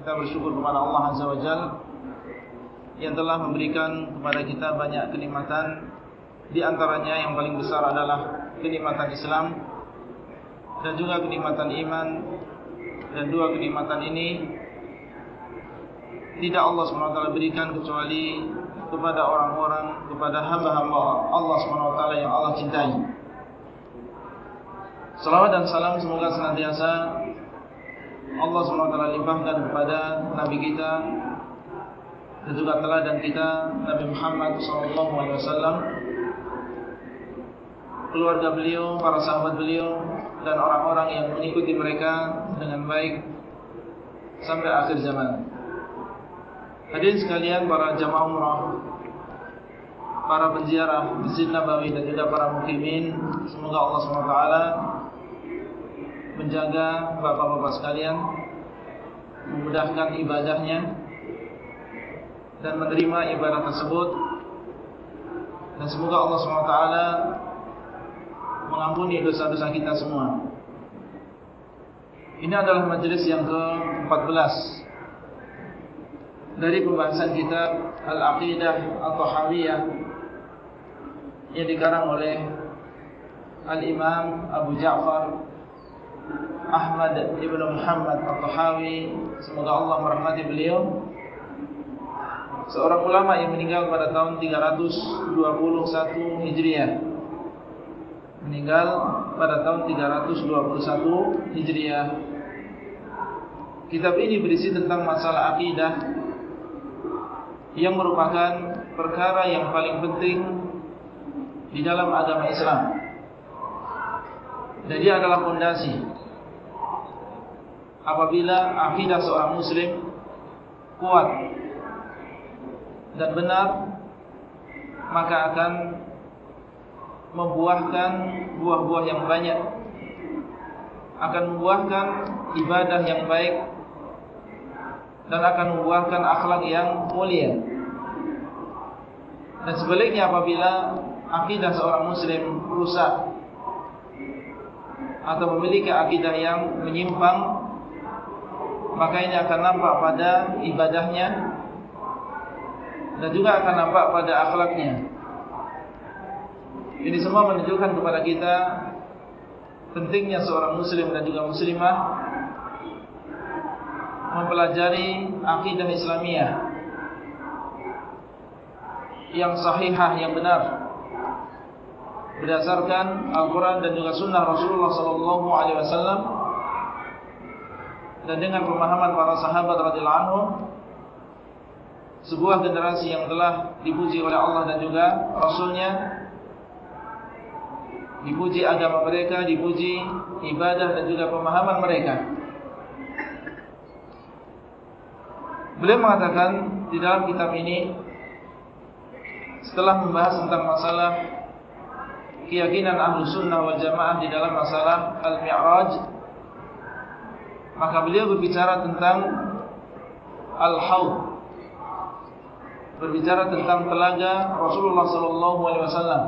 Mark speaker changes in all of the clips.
Speaker 1: kita bersyukur kepada Allah Azza wa Jal. Yang telah memberikan kepada kita banyak kenikmatan. Di antaranya yang paling besar adalah kenikmatan Islam dan juga kenikmatan iman dan dua kenikmatan ini tidak Allah SWT berikan kecuali kepada orang-orang kepada hamba-hamba Allah SWT yang Allah cintai. Salawat dan salam semoga senantiasa Allah SWT limpahkan kepada Nabi kita dan juga teladan kita Nabi Muhammad SAW keluarga beliau, para sahabat beliau dan orang-orang yang mengikuti mereka dengan baik sampai akhir zaman. Hadirin sekalian para jamaah umrah, para penziarah Masjid Nabawi dan juga para mukimin, semoga Allah SWT menjaga bapak-bapak sekalian memudahkan ibadahnya dan menerima ibadah tersebut. Dan semoga Allah SWT mengampuni dosa-dosa kita semua. Ini adalah majlis yang ke-14 dari pembahasan kitab Al-Aqidah Al-Tahawiyah yang dikarang oleh Al-Imam Abu Ja'far Ahmad ibn Muhammad Al-Tahawi. Semoga Allah merahmati beliau. Seorang ulama yang meninggal pada tahun 321 Hijriah. Meninggal pada tahun 321 Hijriah. Kitab ini berisi tentang masalah akidah Yang merupakan perkara yang paling penting Di dalam agama Islam. Dan dia adalah fondasi apabila akidah seorang muslim kuat dan benar maka akan membuahkan buah-buah yang banyak akan membuahkan ibadah yang baik dan akan membuahkan akhlak yang mulia. Dan sebaliknya apabila akidah seorang muslim rusak atau memiliki akidah yang menyimpang maka ini akan nampak pada ibadahnya dan juga akan nampak pada akhlaknya. Ini semua menunjukkan kepada kita pentingnya seorang muslim dan juga muslimah mempelajari akidah Islamiyah yang sahihah yang benar berdasarkan Al-Quran dan juga Sunnah Rasulullah Sallallahu Alaihi Wasallam dan dengan pemahaman para sahabat radhiyallahu anhum sebuah generasi yang telah dipuji oleh Allah dan juga Rasulnya dipuji agama mereka, dipuji ibadah dan juga pemahaman mereka. Beliau mengatakan di dalam kitab ini setelah membahas tentang masalah keyakinan ahlu sunnah wal jamaah di dalam masalah al-mi'raj maka beliau berbicara tentang al-haud. Berbicara tentang telaga Rasulullah wasallam.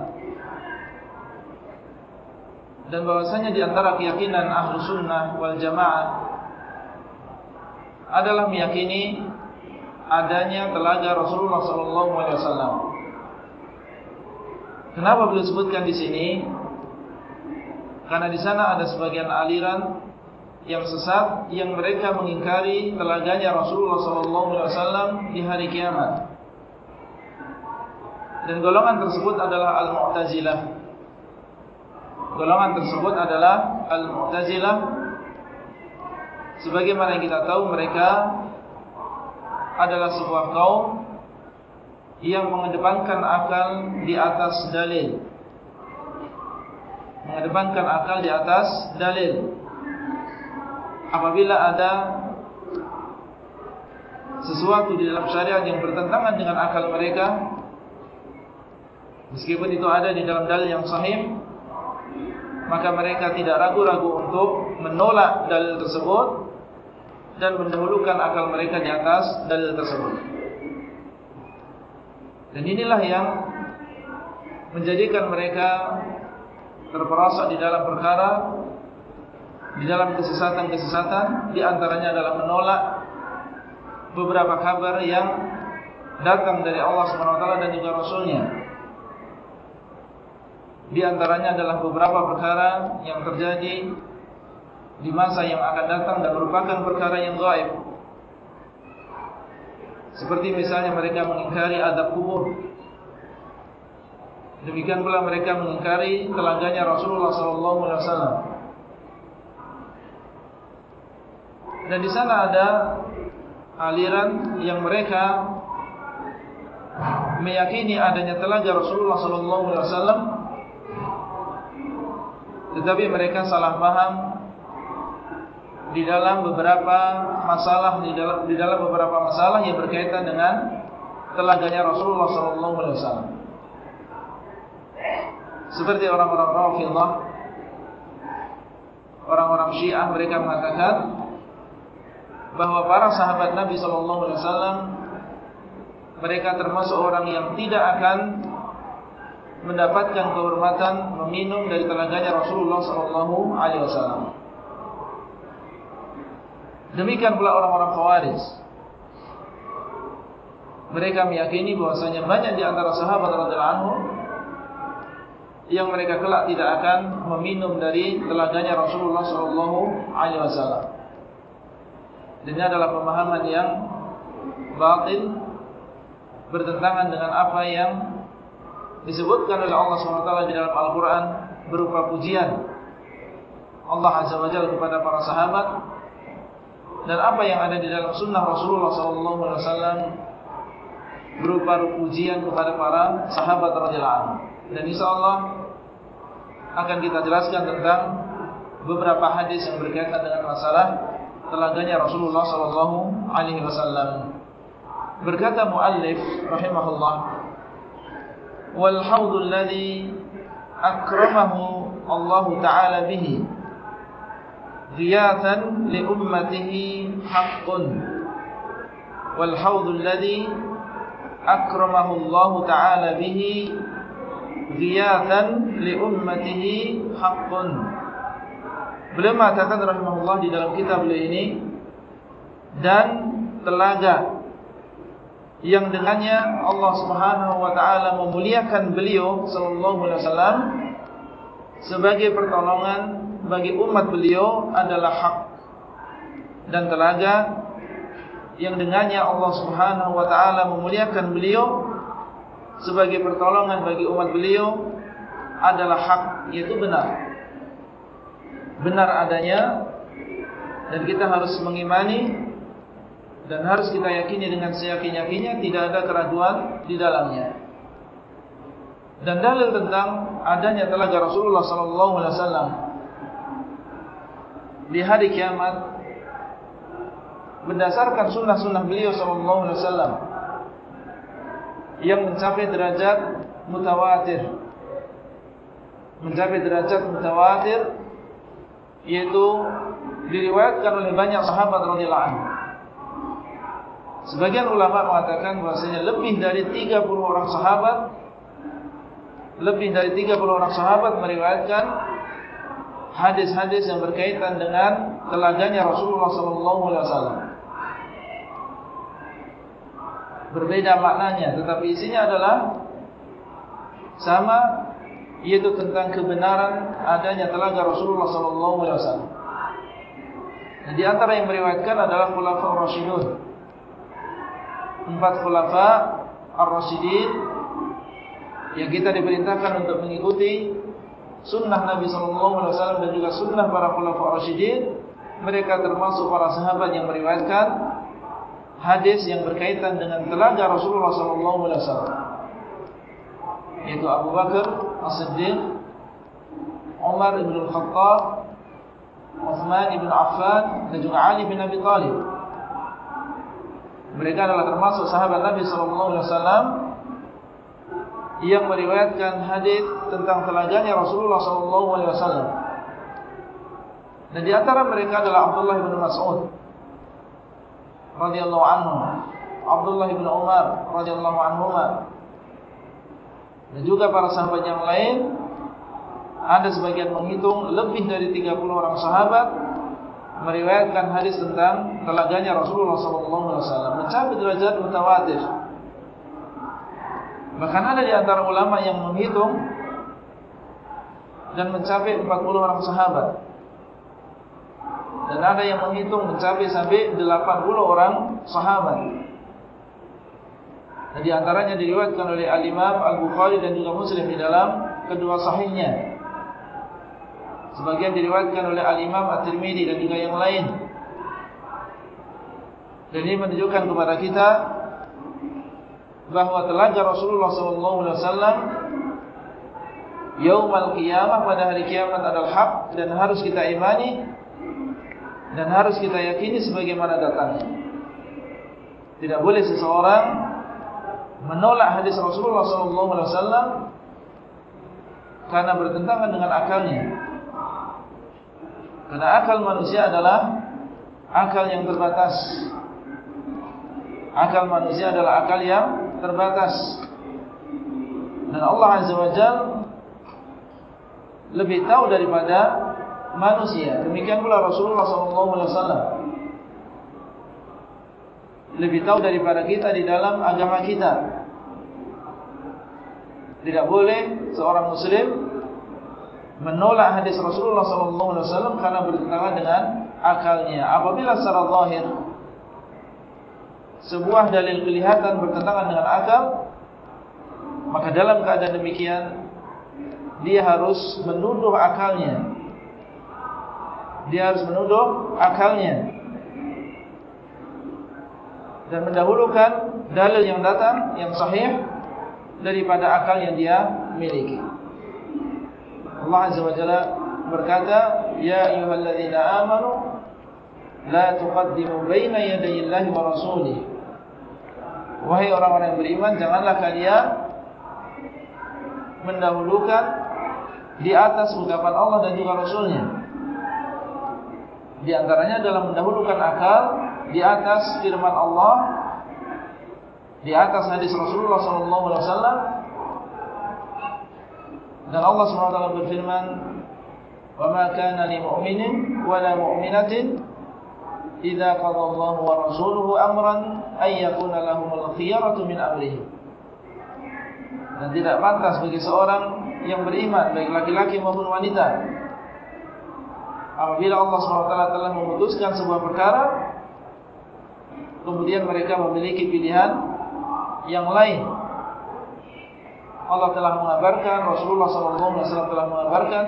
Speaker 1: Dan bahwasanya di antara keyakinan ahlu sunnah wal jamaah adalah meyakini adanya telaga Rasulullah wasallam. Kenapa beliau sebutkan di sini? Karena di sana ada sebagian aliran yang sesat yang mereka mengingkari telaganya Rasulullah SAW di hari kiamat. Dan golongan tersebut adalah Al-Mu'tazilah. Golongan tersebut adalah Al-Mu'tazilah. Sebagaimana kita tahu mereka adalah sebuah kaum yang mengedepankan akal di atas dalil. Mengedepankan akal di atas dalil apabila ada sesuatu di dalam syariat yang bertentangan dengan akal mereka meskipun itu ada di dalam dalil yang sahih maka mereka tidak ragu-ragu untuk menolak dalil tersebut dan mendahulukan akal mereka di atas dalil tersebut. Dan inilah yang menjadikan mereka terperosok di dalam perkara di dalam kesesatan-kesesatan di antaranya adalah menolak beberapa kabar yang datang dari Allah SWT dan juga Rasulnya. Di antaranya adalah beberapa perkara yang terjadi di masa yang akan datang dan merupakan perkara yang gaib. Seperti misalnya mereka mengingkari adab kubur. Demikian pula mereka mengingkari telaganya Rasulullah SAW. Dan di sana ada aliran yang mereka meyakini adanya telaga Rasulullah sallallahu alaihi wasallam. Tetapi mereka salah paham di dalam beberapa masalah di dalam di dalam beberapa masalah yang berkaitan dengan telaganya Rasulullah sallallahu alaihi wasallam. Seperti orang-orang Rafidhah orang-orang Syiah mereka mengatakan bahawa para sahabat Nabi wasallam mereka termasuk orang yang tidak akan mendapatkan kehormatan meminum dari telaganya Rasulullah wasallam. Demikian pula orang-orang Khawarij. Mereka meyakini bahwasanya banyak di antara sahabat radhiyallahu anhu yang mereka kelak tidak akan meminum dari telaganya Rasulullah sallallahu alaihi wasallam. Ini adalah pemahaman yang batil bertentangan dengan apa yang disebutkan oleh Allah SWT di dalam Al-Quran berupa pujian Allah Azza wa Jalla kepada para sahabat dan apa yang ada di dalam sunnah Rasulullah SAW berupa pujian kepada para sahabat radhiyallahu dan insyaallah akan kita jelaskan tentang beberapa hadis yang berkaitan dengan masalah telaganya Rasulullah sallallahu alaihi wasallam. Berkata muallif rahimahullah, "Wal haudul ladzi akramahu Allah taala bihi ziyatan li ummatihi haqqun." Wal haudul ladzi akramahu Allah taala bihi ziyatan li ummatihi haqqun. Beliau mengatakan rahimahullah di dalam kitab beliau ini dan telaga yang dengannya Allah Subhanahu wa taala memuliakan beliau sallallahu alaihi wasallam sebagai pertolongan bagi umat beliau adalah hak dan telaga yang dengannya Allah Subhanahu wa taala memuliakan beliau sebagai pertolongan bagi umat beliau adalah hak yaitu benar benar adanya dan kita harus mengimani dan harus kita yakini dengan seyakin-yakinnya tidak ada keraguan di dalamnya. Dan dalil tentang adanya telaga Rasulullah sallallahu alaihi wasallam di hari kiamat berdasarkan sunnah-sunnah beliau sallallahu alaihi wasallam yang mencapai derajat mutawatir mencapai derajat mutawatir yaitu diriwayatkan oleh banyak sahabat radhiyallahu anhu. Sebagian ulama mengatakan bahasanya lebih dari 30 orang sahabat lebih dari 30 orang sahabat meriwayatkan hadis-hadis yang berkaitan dengan telaganya Rasulullah sallallahu alaihi wasallam. Berbeda maknanya tetapi isinya adalah sama yaitu tentang kebenaran adanya telaga Rasulullah sallallahu alaihi wasallam. Di antara yang meriwayatkan adalah khulafa ar-rasyidun. Empat khulafa ar-rasyidin yang kita diperintahkan untuk mengikuti sunnah Nabi sallallahu alaihi wasallam dan juga sunnah para khulafa ar-rasyidin. Mereka termasuk para sahabat yang meriwayatkan hadis yang berkaitan dengan telaga Rasulullah sallallahu alaihi wasallam. Yaitu Abu Bakar As-Siddiq Umar ibn al-Khattab Uthman ibn Affan dan juga Ali bin Abi Talib Mereka adalah termasuk sahabat Nabi sallallahu alaihi wasallam yang meriwayatkan hadis tentang telaganya Rasulullah sallallahu alaihi wasallam. Dan di antara mereka adalah Abdullah bin Mas'ud radhiyallahu anhu, Abdullah bin Umar radhiyallahu anhuma. Dan juga para sahabat yang lain ada sebagian menghitung lebih dari 30 orang sahabat meriwayatkan hadis tentang telaganya Rasulullah SAW mencapai derajat mutawatir. Bahkan ada di antara ulama yang menghitung dan mencapai 40 orang sahabat. Dan ada yang menghitung mencapai sampai 80 orang sahabat. Dan di antaranya diriwayatkan oleh Al-Imam Al-Bukhari dan juga Muslim di dalam kedua sahihnya. Sebagian diriwayatkan oleh Al-Imam At-Tirmidhi dan juga yang lain. Dan ini menunjukkan kepada kita bahawa telaga Rasulullah SAW Yaumal Qiyamah pada hari kiamat adalah hak dan harus kita imani dan harus kita yakini sebagaimana datangnya. Tidak boleh seseorang menolak hadis Rasulullah SAW karena bertentangan dengan akalnya. Karena akal manusia adalah akal yang terbatas. Akal manusia adalah akal yang terbatas. Dan Allah Azza wa Jal lebih tahu daripada manusia. Demikian pula Rasulullah SAW. Lebih tahu daripada kita di dalam agama kita. Tidak boleh seorang Muslim menolak hadis Rasulullah SAW karena bertentangan dengan akalnya. Apabila secara zahir sebuah dalil kelihatan bertentangan dengan akal, maka dalam keadaan demikian dia harus menuduh akalnya. Dia harus menuduh akalnya dan mendahulukan dalil yang datang yang sahih daripada akal yang dia miliki. Allah Azza wa Jalla berkata, Ya ayuhalladzina amanu, La tuqaddimu baina yadayillahi wa rasulih. Wahai orang-orang yang beriman, janganlah kalian mendahulukan di atas ucapan Allah dan juga Rasulnya. Di antaranya adalah mendahulukan akal di atas firman Allah, di atas hadis Rasulullah SAW, dan Allah SWT berfirman Wa ma kana li mu'minin Wa la mu'minatin Iza qadallahu wa rasuluhu amran Ayyakuna lahumul khiyaratu min amrihi Dan tidak pantas bagi seorang Yang beriman Baik laki-laki maupun wanita Apabila Allah SWT telah memutuskan sebuah perkara Kemudian mereka memiliki pilihan Yang lain Allah telah mengabarkan, Rasulullah SAW telah mengabarkan,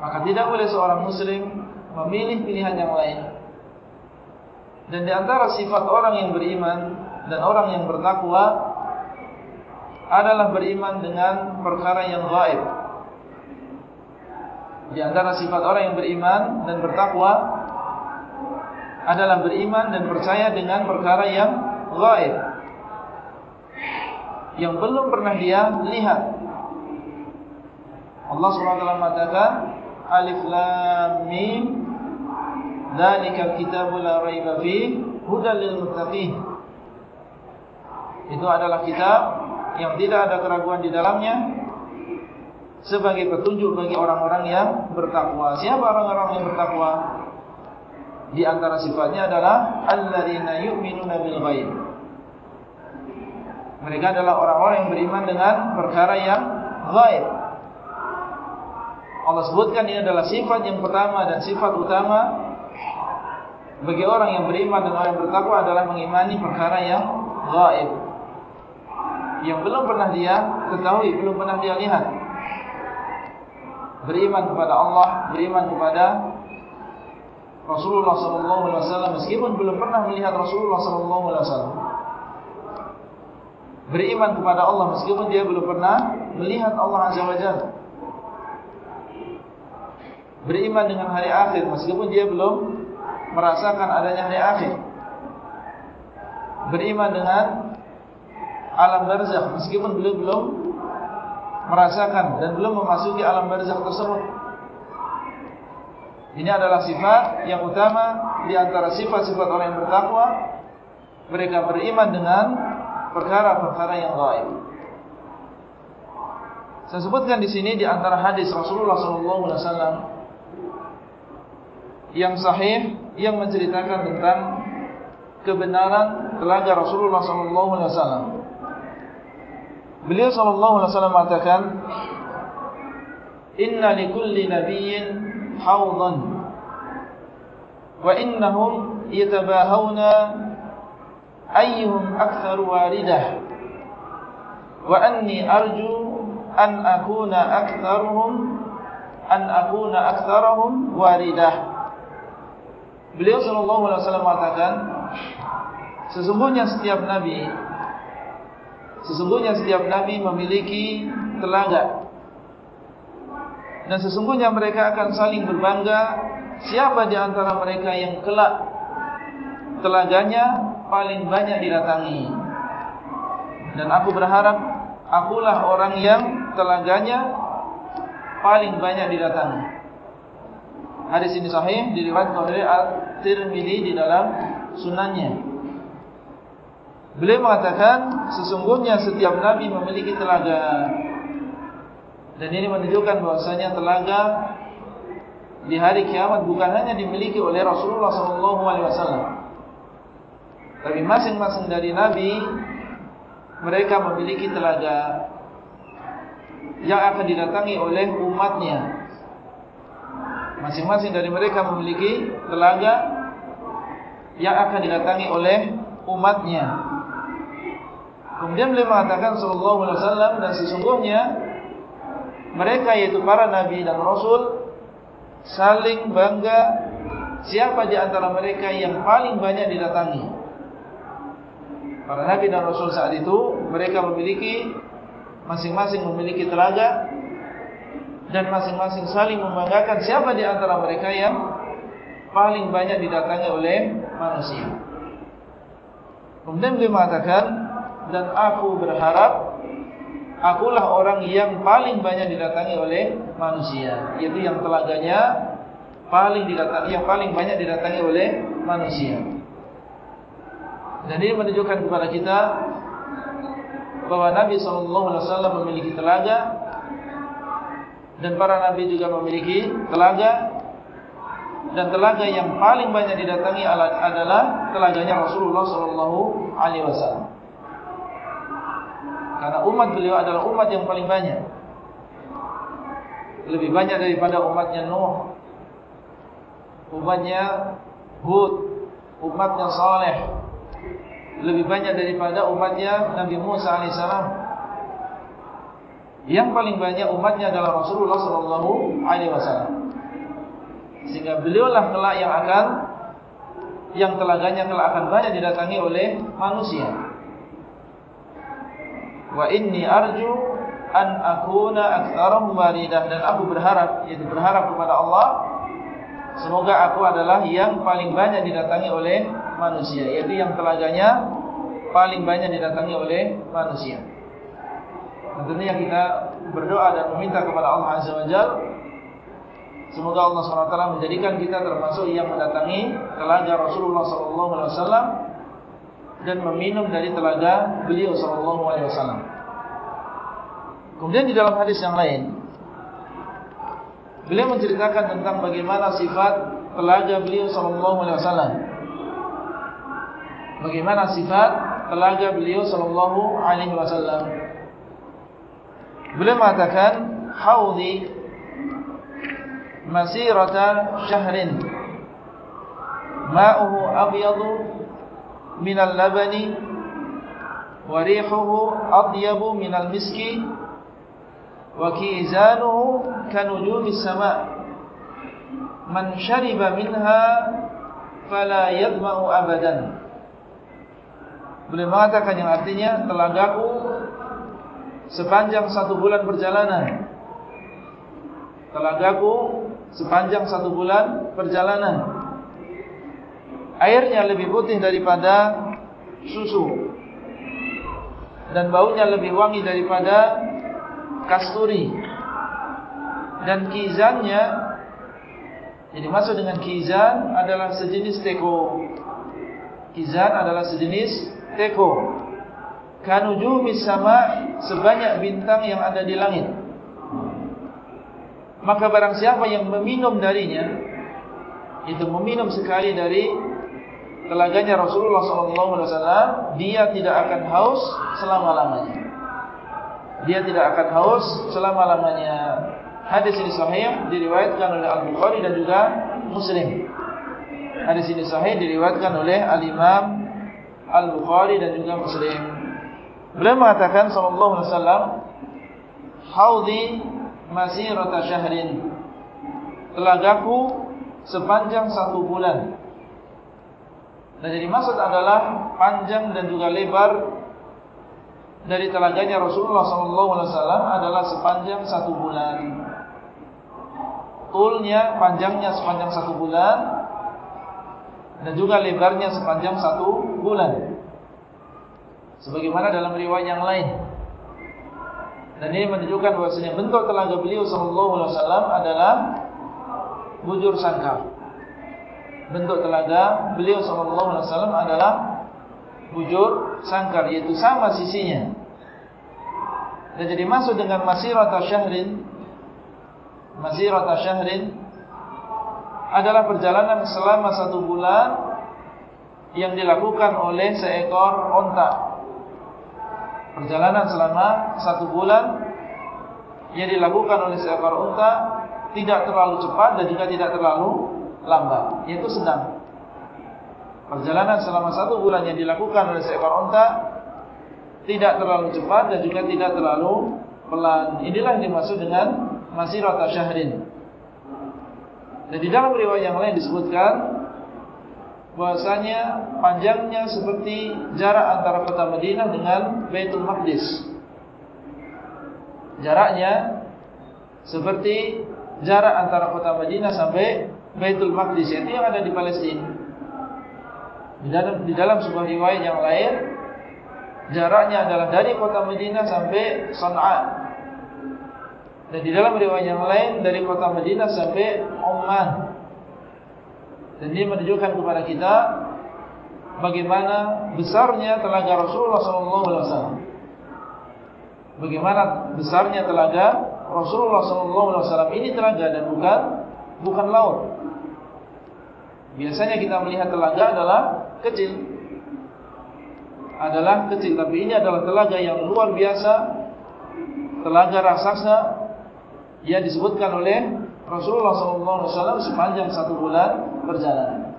Speaker 1: maka tidak boleh seorang Muslim memilih pilihan yang lain. Dan di antara sifat orang yang beriman dan orang yang bertakwa adalah beriman dengan perkara yang gaib. Di antara sifat orang yang beriman dan bertakwa adalah beriman dan percaya dengan perkara yang gaib yang belum pernah dia lihat. Allah SWT mengatakan Alif Lam Mim Dhalikal kitabu la raiba fi Hudal lil muttaqin Itu adalah kitab Yang tidak ada keraguan di dalamnya Sebagai petunjuk bagi orang-orang yang bertakwa Siapa orang-orang yang bertakwa? Di antara sifatnya adalah Alladzina yu'minuna bil ghaib mereka adalah orang-orang yang beriman dengan perkara yang gaib. Allah sebutkan ini adalah sifat yang pertama dan sifat utama bagi orang yang beriman dan orang yang bertakwa adalah mengimani perkara yang gaib. Yang belum pernah dia ketahui, belum pernah dia lihat. Beriman kepada Allah, beriman kepada Rasulullah SAW meskipun belum pernah melihat Rasulullah SAW beriman kepada Allah meskipun dia belum pernah melihat Allah Azza wa Jalla. Beriman dengan hari akhir meskipun dia belum merasakan adanya hari akhir. beriman dengan alam barzakh meskipun beliau belum merasakan dan belum memasuki alam barzakh tersebut. Ini adalah sifat yang utama di antara sifat-sifat orang yang bertakwa. Mereka beriman dengan perkara-perkara yang gaib. Saya sebutkan di sini di antara hadis Rasulullah SAW yang sahih yang menceritakan tentang kebenaran telaga Rasulullah SAW. Beliau wasallam mengatakan Inna likulli nabiyyin hawdan wa innahum yatabahawna ayyuhum akthar waridah wa anni arju an akuna aktharuhum an akuna aktharuhum waridah Beliau sallallahu alaihi wasallam mengatakan sesungguhnya setiap nabi Sesungguhnya setiap Nabi memiliki telaga Dan sesungguhnya mereka akan saling berbangga. Siapa di antara mereka yang kelak Telaganya paling banyak didatangi? Dan aku berharap Akulah orang yang telaganya Paling banyak didatangi. Hadis ini sahih Diriwayatkan oleh Al-Tirmidhi di dalam sunannya. Beliau mengatakan sesungguhnya setiap nabi memiliki telaga. Dan ini menunjukkan bahwasanya telaga di hari kiamat bukan hanya dimiliki oleh Rasulullah SAW, tapi masing-masing dari nabi mereka memiliki telaga yang akan didatangi oleh umatnya. Masing-masing dari mereka memiliki telaga yang akan didatangi oleh umatnya. Kemudian beliau mengatakan sallallahu alaihi wasallam dan sesungguhnya mereka yaitu para nabi dan rasul saling bangga siapa di antara mereka yang paling banyak didatangi. Para nabi dan rasul saat itu mereka memiliki masing-masing memiliki telaga dan masing-masing saling membanggakan siapa di antara mereka yang paling banyak didatangi oleh manusia. Kemudian beliau mengatakan dan aku berharap akulah orang yang paling banyak didatangi oleh manusia. Yaitu yang telaganya paling didatangi yang paling banyak didatangi oleh manusia. Dan ini menunjukkan kepada kita bahwa Nabi SAW memiliki telaga dan para Nabi juga memiliki telaga. Dan telaga yang paling banyak didatangi adalah telaganya Rasulullah SAW. Karena umat beliau adalah umat yang paling banyak. Lebih banyak daripada umatnya Nuh. Umatnya Hud. Umatnya Saleh. Lebih banyak daripada umatnya Nabi Musa AS Yang paling banyak umatnya adalah Rasulullah SAW Sehingga beliaulah kelak yang akan Yang telaganya kelak akan banyak didatangi oleh manusia wa inni arju an akuna aktsarum waridah dan aku berharap yaitu berharap kepada Allah semoga aku adalah yang paling banyak didatangi oleh manusia yaitu yang telaganya paling banyak didatangi oleh manusia. Tentunya kita berdoa dan meminta kepada Allah Azza wa Jalla semoga Allah SWT menjadikan kita termasuk yang mendatangi telaga Rasulullah SAW dan meminum dari telaga beliau sallallahu alaihi wasallam. Kemudian di dalam hadis yang lain beliau menceritakan tentang bagaimana sifat telaga beliau sallallahu alaihi wasallam. Bagaimana sifat telaga beliau sallallahu alaihi wasallam. Beliau mengatakan haudi masirata syahrin ma'uhu abyadu min al-labani wa rihuhu adyabu min al-miski wa kizanuhu kanujumi as-sama' man shariba minha fala yadhma'u abadan. Boleh mengatakan yang artinya telagaku sepanjang satu bulan perjalanan. Telagaku sepanjang satu bulan perjalanan airnya lebih putih daripada susu. Dan baunya lebih wangi daripada kasturi. Dan kizannya jadi maksud dengan kizan adalah sejenis teko. Kizan adalah sejenis teko. Kanujumi sama sebanyak bintang yang ada di langit. Maka barang siapa yang meminum darinya itu meminum sekali dari telaganya Rasulullah SAW dia tidak akan haus selama-lamanya. Dia tidak akan haus selama-lamanya. Hadis ini sahih diriwayatkan oleh Al-Bukhari dan juga Muslim. Hadis ini sahih diriwayatkan oleh Al-Imam Al-Bukhari dan juga Muslim. Beliau mengatakan sallallahu alaihi wasallam haudi masirata syahrin. Telagaku sepanjang satu bulan dan jadi maksud adalah panjang dan juga lebar dari telaganya Rasulullah SAW adalah sepanjang satu bulan. Tulnya, panjangnya sepanjang satu bulan dan juga lebarnya sepanjang satu bulan. Sebagaimana dalam riwayat yang lain. Dan ini menunjukkan bahwasanya bentuk telaga beliau wasallam adalah bujur sangkar. Bentuk telaga beliau sallallahu alaihi wasallam adalah bujur sangkar yaitu sama sisinya. Dan jadi masuk dengan masirata syahrin masirata syahrin adalah perjalanan selama satu bulan yang dilakukan oleh seekor onta perjalanan selama satu bulan yang dilakukan oleh seekor unta tidak terlalu cepat dan juga tidak terlalu lambat, yaitu sedang. Perjalanan selama satu bulan yang dilakukan oleh seekor unta tidak terlalu cepat dan juga tidak terlalu pelan. Inilah yang dimaksud dengan masirata syahrin. Dan di dalam riwayat yang lain disebutkan bahasanya panjangnya seperti jarak antara kota Madinah dengan Baitul Maqdis. Jaraknya seperti jarak antara kota Madinah sampai Baitul Maqdis itu yang ada di Palestina. Di dalam di dalam sebuah riwayat yang lain jaraknya adalah dari kota Madinah sampai Sana'a. Dan di dalam riwayat yang lain dari kota Madinah sampai Oman. Dan ini menunjukkan kepada kita bagaimana besarnya telaga Rasulullah SAW. Bagaimana besarnya telaga Rasulullah SAW ini telaga dan bukan bukan laut. Biasanya kita melihat telaga adalah kecil, adalah kecil, tapi ini adalah telaga yang luar biasa, telaga raksasa yang disebutkan oleh Rasulullah SAW sepanjang satu bulan perjalanan.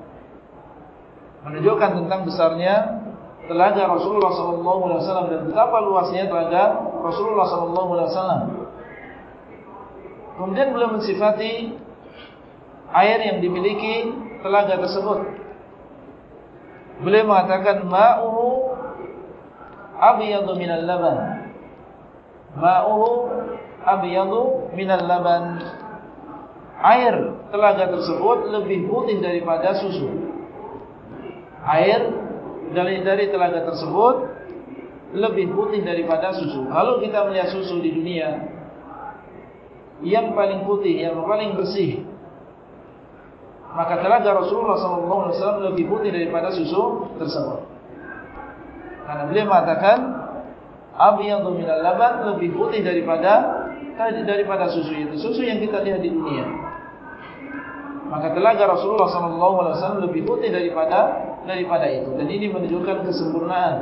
Speaker 1: Menunjukkan tentang besarnya telaga Rasulullah SAW dan betapa luasnya telaga Rasulullah SAW. Kemudian beliau mensifati air yang dimiliki telaga tersebut. Beliau mengatakan ma'uhu abiyadu minal laban. Ma'uhu abiyadu minal laban air telaga tersebut lebih putih daripada susu. Air dari dari telaga tersebut lebih putih daripada susu. Kalau kita melihat susu di dunia yang paling putih, yang paling bersih, maka telaga Rasulullah SAW lebih putih daripada susu tersebut. Karena beliau mengatakan Abiyadu minal laban lebih putih daripada daripada susu itu. Susu yang kita lihat di dunia maka telaga Rasulullah SAW lebih putih daripada daripada itu dan ini menunjukkan kesempurnaan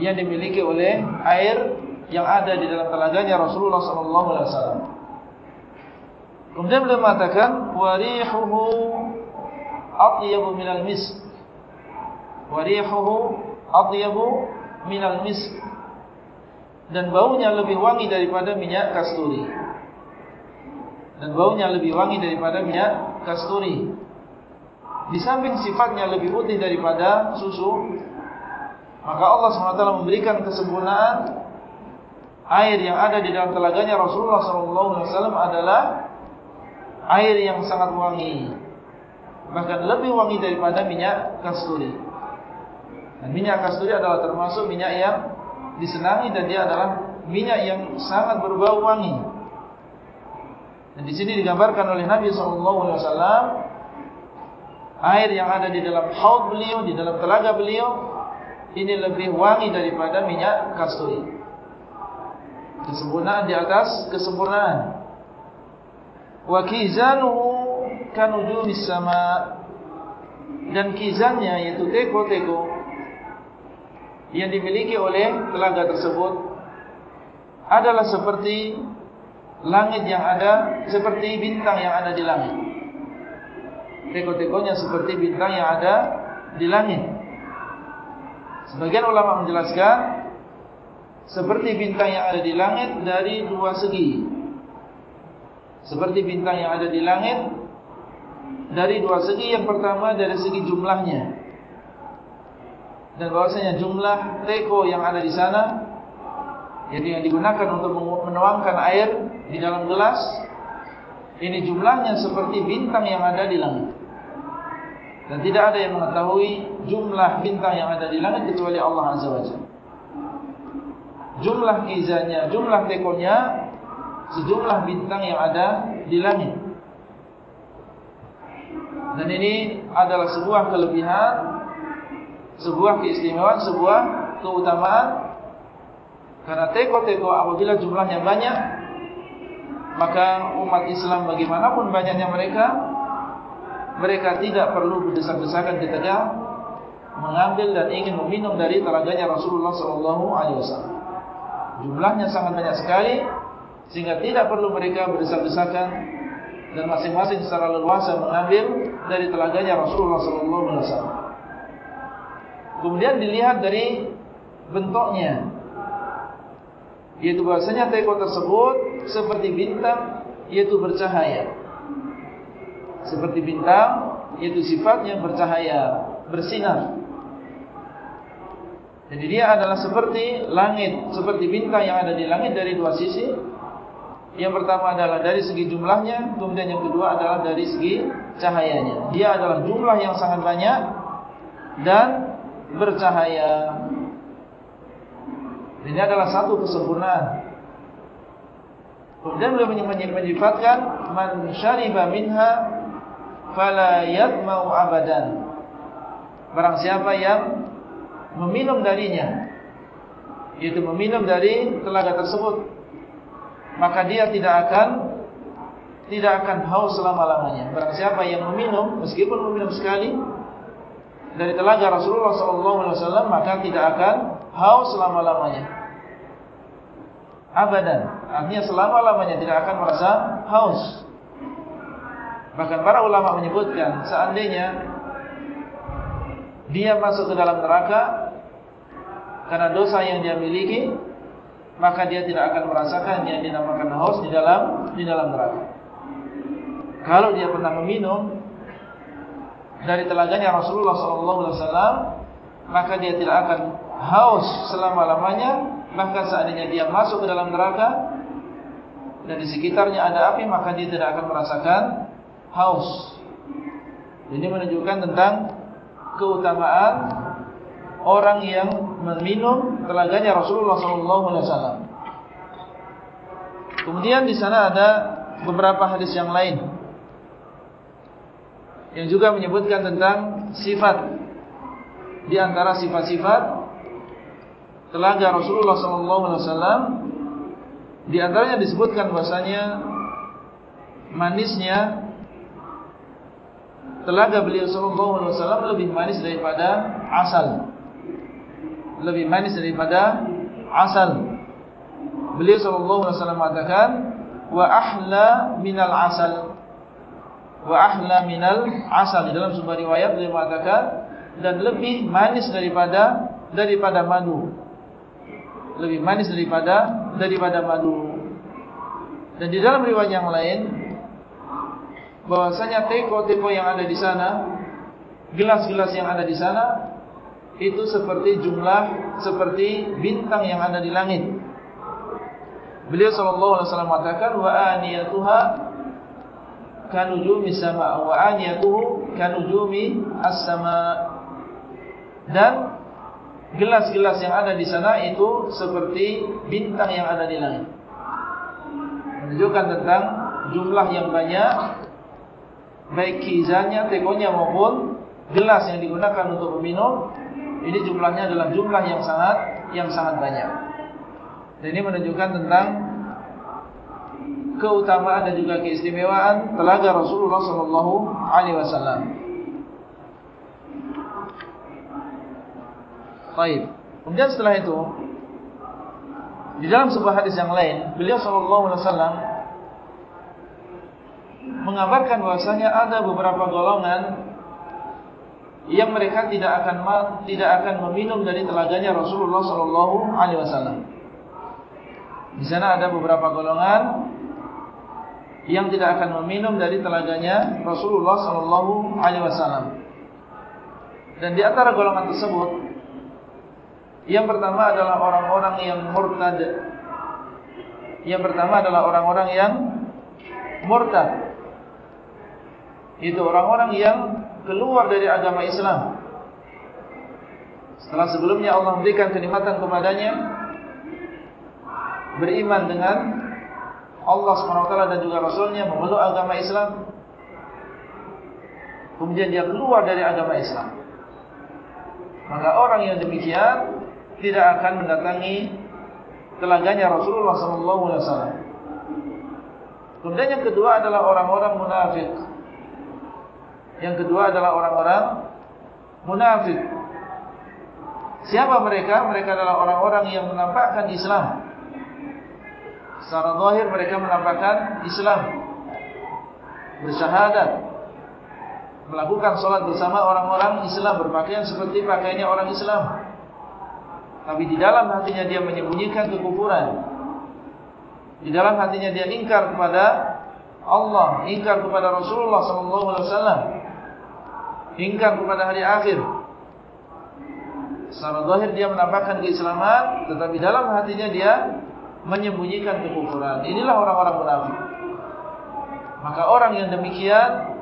Speaker 1: yang dimiliki oleh air yang ada di dalam telaganya Rasulullah SAW. Kemudian beliau mengatakan warihuhu atyabu minal misk. Warihuhu atyabu minal misk. Dan baunya lebih wangi daripada minyak kasturi dan baunya lebih wangi daripada minyak kasturi. Di samping sifatnya lebih putih daripada susu, maka Allah SWT memberikan kesempurnaan air yang ada di dalam telaganya Rasulullah SAW adalah air yang sangat wangi, bahkan lebih wangi daripada minyak kasturi. Dan minyak kasturi adalah termasuk minyak yang disenangi dan dia adalah minyak yang sangat berbau wangi. Dan di sini digambarkan oleh Nabi SAW air yang ada di dalam haud beliau, di dalam telaga beliau ini lebih wangi daripada minyak kasturi. Kesempurnaan di atas kesempurnaan. Wa kizanuhu kanujumis sama dan kizannya yaitu teko-teko yang dimiliki oleh telaga tersebut adalah seperti langit yang ada seperti bintang yang ada di langit. Teko-tekonya seperti bintang yang ada di langit. Sebagian ulama menjelaskan seperti bintang yang ada di langit dari dua segi. Seperti bintang yang ada di langit dari dua segi. Yang pertama dari segi jumlahnya. Dan bahwasanya jumlah teko yang ada di sana jadi yang digunakan untuk menuangkan air di dalam gelas ini jumlahnya seperti bintang yang ada di langit. Dan tidak ada yang mengetahui jumlah bintang yang ada di langit kecuali Allah Azza wa. Jumlah kizanya, jumlah tekonya sejumlah bintang yang ada di langit. Dan ini adalah sebuah kelebihan, sebuah keistimewaan, sebuah keutamaan Karena teko-teko apabila jumlahnya banyak Maka umat Islam bagaimanapun banyaknya mereka Mereka tidak perlu berdesak-desakan ketika Mengambil dan ingin meminum dari telaganya Rasulullah SAW Jumlahnya sangat banyak sekali Sehingga tidak perlu mereka berdesak-desakan Dan masing-masing secara leluasa mengambil Dari telaganya Rasulullah SAW Kemudian dilihat dari bentuknya. Yaitu bahasanya teko tersebut seperti bintang yaitu bercahaya. Seperti bintang yaitu sifatnya bercahaya bersinar. Jadi dia adalah seperti langit seperti bintang yang ada di langit dari dua sisi yang pertama adalah dari segi jumlahnya kemudian yang kedua adalah dari segi cahayanya dia adalah jumlah yang sangat banyak dan bercahaya ini adalah satu kesempurnaan. Kemudian beliau menyifatkan man syariba minha fala yatma'u abadan. Barang siapa yang meminum darinya yaitu meminum dari telaga tersebut maka dia tidak akan tidak akan haus selama-lamanya. Barang siapa yang meminum meskipun meminum sekali dari telaga Rasulullah SAW maka tidak akan haus selama-lamanya abadan. Artinya selama-lamanya tidak akan merasa haus. Bahkan para ulama menyebutkan seandainya dia masuk ke dalam neraka karena dosa yang dia miliki, maka dia tidak akan merasakan yang dinamakan haus di dalam di dalam neraka. Kalau dia pernah meminum dari telaganya Rasulullah SAW, maka dia tidak akan haus selama-lamanya Bahkan seandainya dia masuk ke dalam neraka Dan di sekitarnya ada api Maka dia tidak akan merasakan haus Ini menunjukkan tentang Keutamaan Orang yang meminum Telaganya Rasulullah SAW Kemudian di sana ada Beberapa hadis yang lain Yang juga menyebutkan tentang Sifat Di antara sifat-sifat telaga Rasulullah SAW di antaranya disebutkan bahasanya manisnya telaga beliau SAW lebih manis daripada asal lebih manis daripada asal. Beliau SAW mengatakan wa ahla minal asal. Wa ahla minal asal. Di dalam sebuah riwayat beliau mengatakan dan lebih manis daripada daripada madu. Lebih manis daripada daripada madu. Dan di dalam riwayat yang lain bahwasanya teko-teko yang ada di sana, gelas-gelas yang ada di sana itu seperti jumlah seperti bintang yang ada di langit. Beliau sallallahu alaihi wasallam mengatakan wa aniyatuha kanujumi sama wa aniyatuhu kanujumi as-sama dan gelas-gelas yang ada di sana itu seperti bintang yang ada di langit. Menunjukkan tentang jumlah yang banyak baik kizannya, tekonya maupun gelas yang digunakan untuk meminum ini jumlahnya adalah jumlah yang sangat yang sangat banyak. Dan ini menunjukkan tentang keutamaan dan juga keistimewaan telaga Rasulullah sallallahu alaihi wasallam. Baik. Kemudian setelah itu di dalam sebuah hadis yang lain, beliau sallallahu alaihi wasallam mengabarkan bahwasanya ada beberapa golongan yang mereka tidak akan tidak akan meminum dari telaganya Rasulullah sallallahu alaihi wasallam. Di sana ada beberapa golongan yang tidak akan meminum dari telaganya Rasulullah sallallahu alaihi wasallam. Dan di antara golongan tersebut yang pertama adalah orang-orang yang murtad. Yang pertama adalah orang-orang yang murtad. Itu orang-orang yang keluar dari agama Islam. Setelah sebelumnya Allah memberikan kenikmatan kepadanya beriman dengan Allah SWT dan juga Rasulnya memeluk agama Islam. Kemudian dia keluar dari agama Islam. Maka orang yang demikian tidak akan mendatangi telaganya Rasulullah SAW. Kemudian yang kedua adalah orang-orang munafik. Yang kedua adalah orang-orang munafik. Siapa mereka? Mereka adalah orang-orang yang menampakkan Islam. Secara zahir mereka menampakkan Islam. Bersyahadat. Melakukan sholat bersama orang-orang Islam. Berpakaian seperti pakaiannya orang Islam. Tapi di dalam hatinya dia menyembunyikan kekufuran. Di dalam hatinya dia ingkar kepada Allah, ingkar kepada Rasulullah SAW, ingkar kepada hari akhir. Secara zahir dia menampakkan keislaman, tetapi dalam hatinya dia menyembunyikan kekufuran. Inilah orang-orang munafik. Maka orang yang demikian,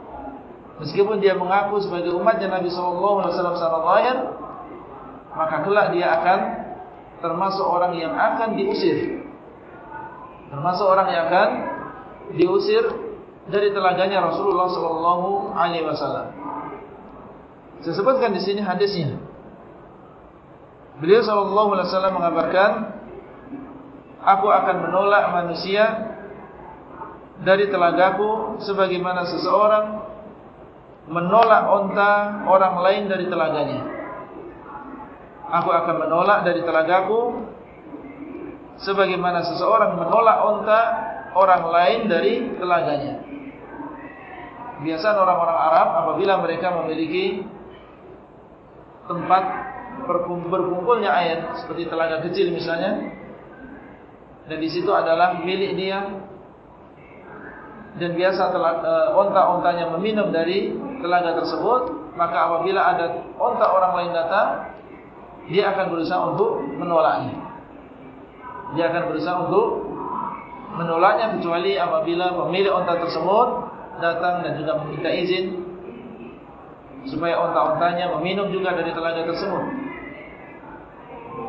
Speaker 1: meskipun dia mengaku sebagai umatnya Nabi SAW secara zahir, maka kelak dia akan termasuk orang yang akan diusir. Termasuk orang yang akan diusir dari telaganya Rasulullah sallallahu alaihi wasallam. Sebutkan di sini hadisnya. Beliau sallallahu alaihi wasallam mengabarkan aku akan menolak manusia dari telagaku sebagaimana seseorang menolak unta orang lain dari telaganya. Aku akan menolak dari telagaku Sebagaimana seseorang menolak unta orang lain dari telaganya Biasa orang-orang Arab apabila mereka memiliki Tempat berkumpulnya air Seperti telaga kecil misalnya Dan di situ adalah milik dia Dan biasa unta-untanya meminum dari telaga tersebut Maka apabila ada unta orang lain datang dia akan berusaha untuk menolaknya. Dia akan berusaha untuk menolaknya kecuali apabila pemilik unta tersebut datang dan juga meminta izin supaya unta-untanya meminum juga dari telaga tersebut.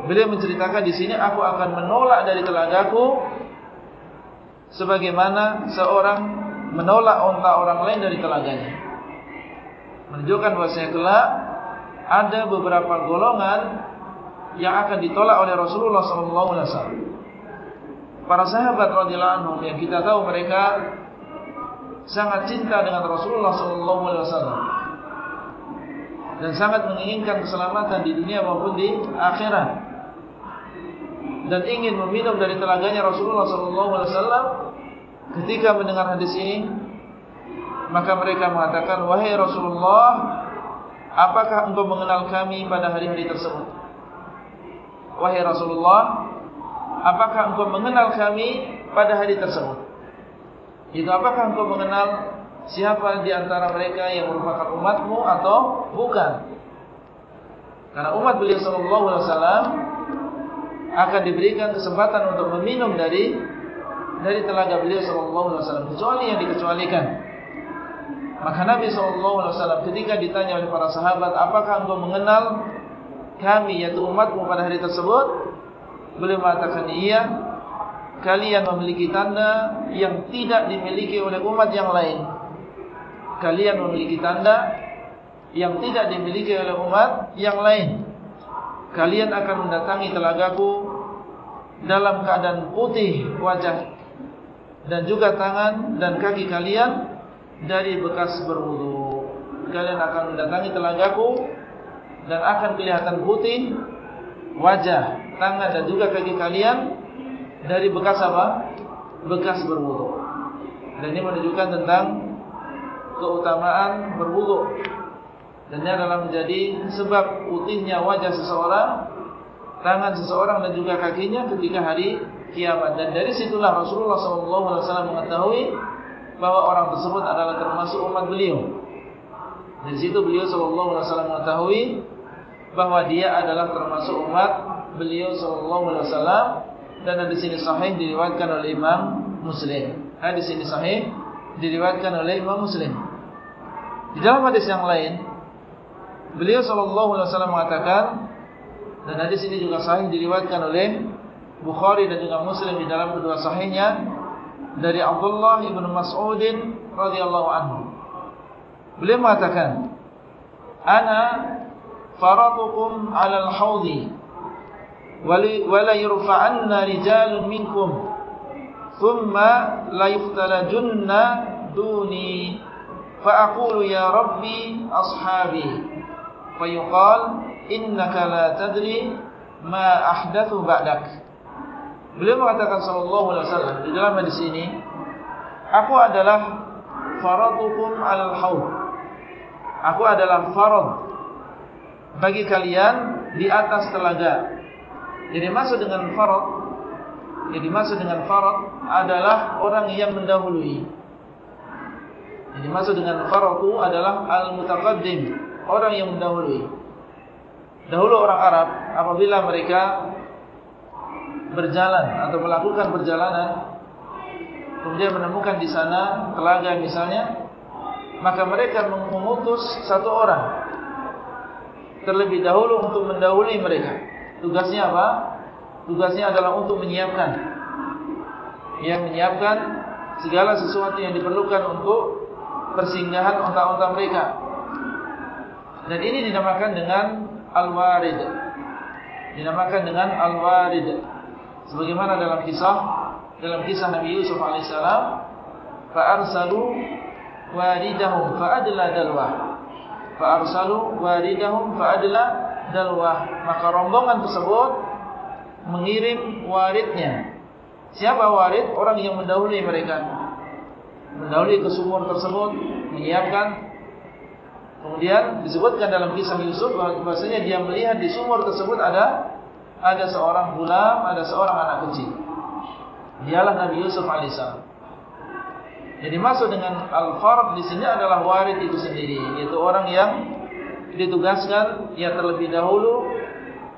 Speaker 1: Beliau menceritakan di sini aku akan menolak dari telagaku sebagaimana seorang menolak unta orang lain dari telaganya. Menunjukkan bahwasanya kelak ada beberapa golongan yang akan ditolak oleh Rasulullah SAW. Para sahabat radhiyallahu anhum yang kita tahu mereka sangat cinta dengan Rasulullah SAW dan sangat menginginkan keselamatan di dunia maupun di akhirat dan ingin meminum dari telaganya Rasulullah SAW ketika mendengar hadis ini maka mereka mengatakan wahai Rasulullah Apakah engkau mengenal kami pada hari-hari tersebut? Wahai Rasulullah, apakah engkau mengenal kami pada hari tersebut? Itu apakah engkau mengenal siapa di antara mereka yang merupakan umatmu atau bukan? Karena umat beliau sallallahu alaihi wasallam akan diberikan kesempatan untuk meminum dari dari telaga beliau sallallahu alaihi wasallam kecuali yang dikecualikan. Maka Nabi SAW ketika ditanya oleh para sahabat, apakah engkau mengenal kami yaitu umatmu pada hari tersebut Beliau mengatakan iya Kalian memiliki tanda yang tidak dimiliki oleh umat yang lain Kalian memiliki tanda yang tidak dimiliki oleh umat yang lain Kalian akan mendatangi telagaku Dalam keadaan putih wajah Dan juga tangan dan kaki kalian Dari bekas berwudu Kalian akan mendatangi telagaku Dan akan kelihatan putih Wajah tangan dan juga kaki kalian dari bekas apa? Bekas berwudu. Dan ini menunjukkan tentang keutamaan berwudu. Dan ini adalah menjadi sebab putihnya wajah seseorang, tangan seseorang dan juga kakinya ketika hari kiamat. Dan dari situlah Rasulullah SAW mengetahui bahawa orang tersebut adalah termasuk umat beliau. Dari situ beliau SAW mengetahui bahawa dia adalah termasuk umat beliau wasallam dan hadis ini sahih diriwayatkan oleh Imam Muslim. Hadis ini sahih diriwayatkan oleh Imam Muslim. Di dalam hadis yang lain, beliau sallallahu alaihi wasallam mengatakan dan hadis ini juga sahih diriwayatkan oleh Bukhari dan juga Muslim di dalam kedua sahihnya dari Abdullah bin Mas'ud radhiyallahu anhu. Beliau mengatakan, "Ana faratukum 'ala al-hawdi wa la yurfa'anna rijalun minkum thumma la yuftalajunna duni." فأقول يا ربي أصحابي فيقال إنك لا تدري ما أحدث بعدك Beliau mengatakan sallallahu alaihi wasallam di dalam hadis ini aku adalah faradukum alal haud aku adalah farad bagi kalian di atas telaga jadi masuk dengan farad Jadi masuk dengan farad adalah orang yang mendahului Jadi masuk dengan farad itu adalah al-mutaqaddim Orang yang mendahului. Dahulu orang Arab apabila mereka berjalan atau melakukan perjalanan Kemudian menemukan di sana telaga misalnya Maka mereka mengutus satu orang Terlebih dahulu untuk mendahului mereka. Tugasnya apa? Tugasnya adalah untuk menyiapkan. Yang menyiapkan Segala sesuatu yang diperlukan untuk Persinggahan onta-onta mereka. Dan ini dinamakan dengan Al-Warid. Dinamakan dengan Al-Warid. Sebagaimana dalam kisah Dalam kisah Nabi Yusuf AS Fa'arsalu Waridahum fa'adla dalwah Fa'arsalu waridahum fa'adla dalwah maka rombongan tersebut mengirim waridnya. Siapa warid? Orang yang mendahului mereka mendahului ke sumur tersebut menyiapkan. Kemudian disebutkan dalam kisah Yusuf bahasanya dia melihat di sumur tersebut ada ada seorang gulam ada seorang anak kecil. Dialah Nabi Yusuf alaihissalam jadi masuk dengan al-farq di sini adalah warid itu sendiri yaitu orang yang ditugaskan yang terlebih dahulu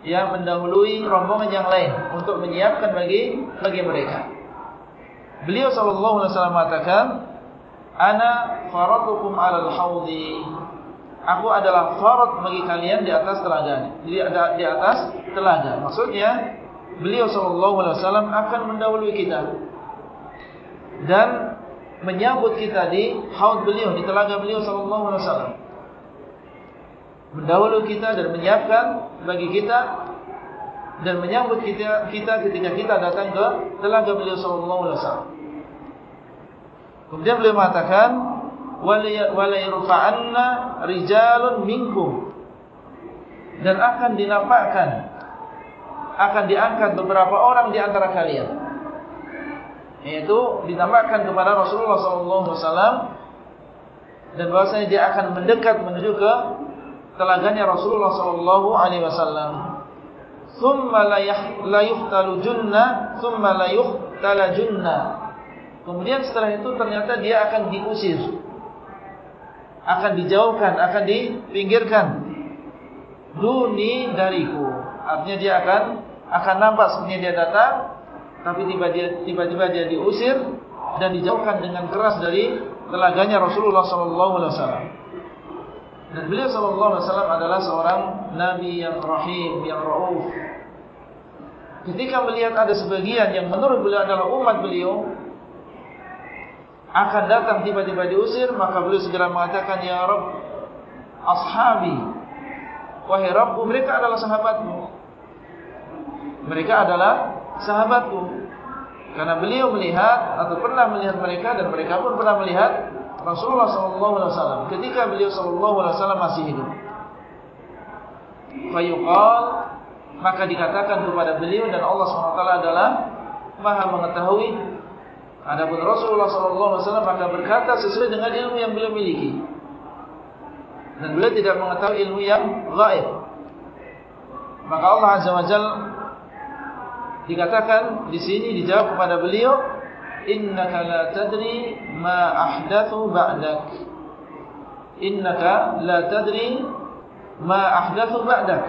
Speaker 1: yang mendahului rombongan yang lain untuk menyiapkan bagi bagi mereka. Beliau sallallahu alaihi wasallam mengatakan, "Ana faratukum 'alal haudi." Aku adalah farat bagi kalian di atas telaga. Jadi ada di atas telaga. Maksudnya, beliau wasallam akan mendahului kita dan menyambut kita di haud beliau di telaga beliau wasallam mendahului kita dan menyiapkan bagi kita dan menyambut kita kita ketika kita datang ke telaga beliau sallallahu alaihi wasallam. Kemudian beliau mengatakan wala yurfa'anna rijalun minkum dan akan dinampakkan akan diangkat beberapa orang di antara kalian yaitu dinampakkan kepada Rasulullah wasallam dan bahwasanya dia akan mendekat menuju ke telaganya Rasulullah sallallahu alaihi wasallam. Tsumma la yuhtalu junna, tsumma la yuhtala junna. Kemudian setelah itu ternyata dia akan diusir. Akan dijauhkan, akan dipinggirkan. Duni dariku. Artinya dia akan akan nampak sebenarnya dia datang tapi tiba-tiba dia diusir dan dijauhkan dengan keras dari telaganya Rasulullah wasallam. Dan beliau wasallam adalah seorang nabi yang rahim, yang rauf. Ketika melihat ada sebagian yang menurut beliau adalah umat beliau akan datang tiba-tiba diusir, maka beliau segera mengatakan ya Rabb, ashabi. Wahai Rabbku, mereka adalah sahabatmu. Mereka adalah sahabatku. Karena beliau melihat atau pernah melihat mereka dan mereka pun pernah melihat Rasulullah SAW ketika beliau SAW masih hidup. Fayuqal maka dikatakan kepada beliau dan Allah SWT adalah maha mengetahui. Adapun Rasulullah SAW maka berkata sesuai dengan ilmu yang beliau miliki. Dan beliau tidak mengetahui ilmu yang gaib. Maka Allah Azza wa Jal dikatakan di sini dijawab kepada beliau innaka la tadri ma ahdathu ba'dak innaka la tadri ma ahdathu ba'dak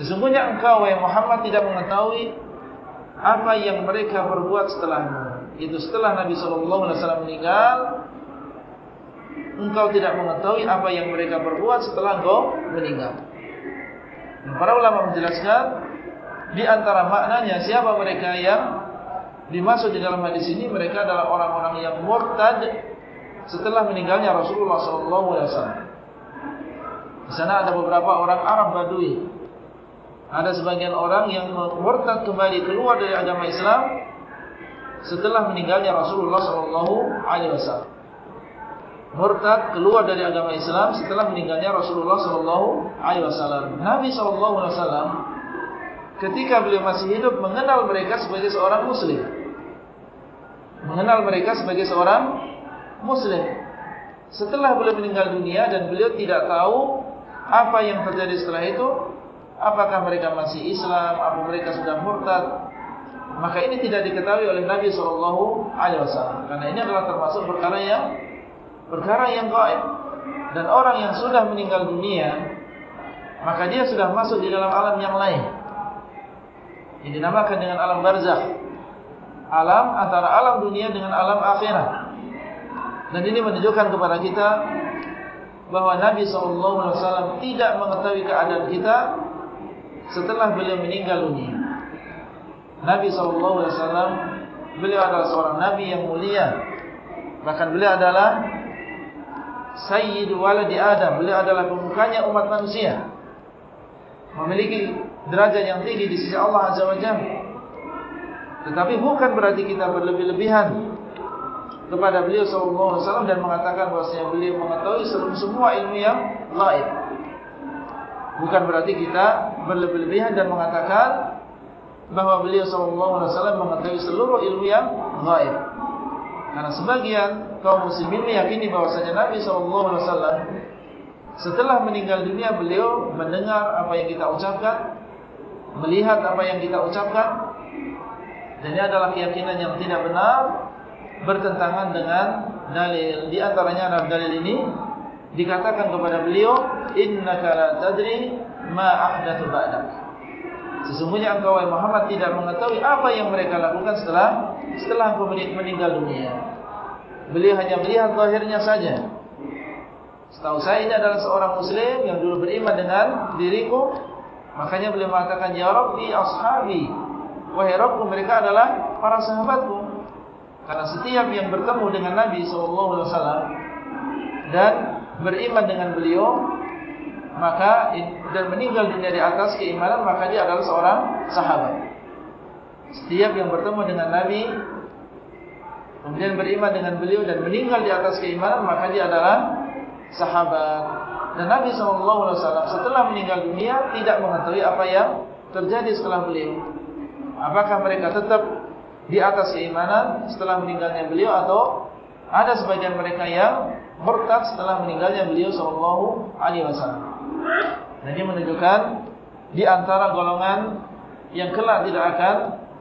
Speaker 1: sesungguhnya engkau wahai Muhammad tidak mengetahui apa yang mereka perbuat setelahmu itu setelah Nabi sallallahu alaihi wasallam meninggal engkau tidak mengetahui apa yang mereka perbuat setelah engkau meninggal dan para ulama menjelaskan di antara maknanya siapa mereka yang dimaksud di dalam hadis ini mereka adalah orang-orang yang murtad setelah meninggalnya Rasulullah SAW. Di sana ada beberapa orang Arab Badui. Ada sebagian orang yang murtad kembali keluar dari agama Islam setelah meninggalnya Rasulullah SAW. Murtad keluar dari agama Islam setelah meninggalnya Rasulullah SAW. Nabi SAW ketika beliau masih hidup mengenal mereka sebagai seorang Muslim mengenal mereka sebagai seorang muslim. Setelah beliau meninggal dunia dan beliau tidak tahu apa yang terjadi setelah itu, apakah mereka masih Islam, apa mereka sudah murtad, maka ini tidak diketahui oleh Nabi Shallallahu Alaihi Wasallam. Karena ini adalah termasuk perkara yang perkara yang gaib dan orang yang sudah meninggal dunia, maka dia sudah masuk di dalam alam yang lain. Ini dinamakan dengan alam barzakh alam antara alam dunia dengan alam akhirat. Dan ini menunjukkan kepada kita bahawa Nabi SAW tidak mengetahui keadaan kita setelah beliau meninggal dunia. Nabi SAW beliau adalah seorang Nabi yang mulia. Bahkan beliau adalah Sayyid Waladi Adam. Beliau adalah pemukanya umat manusia. Memiliki derajat yang tinggi di sisi Allah Azza wa Jalla. Tetapi bukan berarti kita berlebih-lebihan kepada beliau SAW dan mengatakan bahasanya beliau mengetahui semua ilmu yang gaib. Bukan berarti kita berlebih-lebihan dan mengatakan bahawa beliau SAW mengetahui seluruh ilmu yang gaib. Karena sebagian kaum muslimin meyakini bahwasanya Nabi SAW setelah meninggal dunia beliau mendengar apa yang kita ucapkan, melihat apa yang kita ucapkan, dan ini adalah keyakinan yang tidak benar bertentangan dengan dalil. Di antaranya adalah dalil ini dikatakan kepada beliau, innaka la tadri ma ahdatsu ba'dak. Sesungguhnya engkau wahai Muhammad tidak mengetahui apa yang mereka lakukan setelah setelah engkau meninggal dunia. Beliau hanya melihat zahirnya saja. Setahu saya ini adalah seorang muslim yang dulu beriman dengan diriku, makanya beliau mengatakan ya rabbi ashabi Wahai Rabbku mereka adalah para sahabatku Karena setiap yang bertemu dengan Nabi SAW Dan beriman dengan beliau Maka dan meninggal dunia di atas keimanan Maka dia adalah seorang sahabat. Setiap yang bertemu dengan Nabi Kemudian beriman dengan beliau Dan meninggal di atas keimanan Maka dia adalah sahabat. Dan Nabi SAW setelah meninggal dunia Tidak mengetahui apa yang terjadi setelah beliau. Apakah mereka tetap di atas keimanan setelah meninggalnya beliau atau ada sebagian mereka yang murtad setelah meninggalnya beliau sallallahu alaihi wasallam. Dan ini menunjukkan di antara golongan yang kelak tidak akan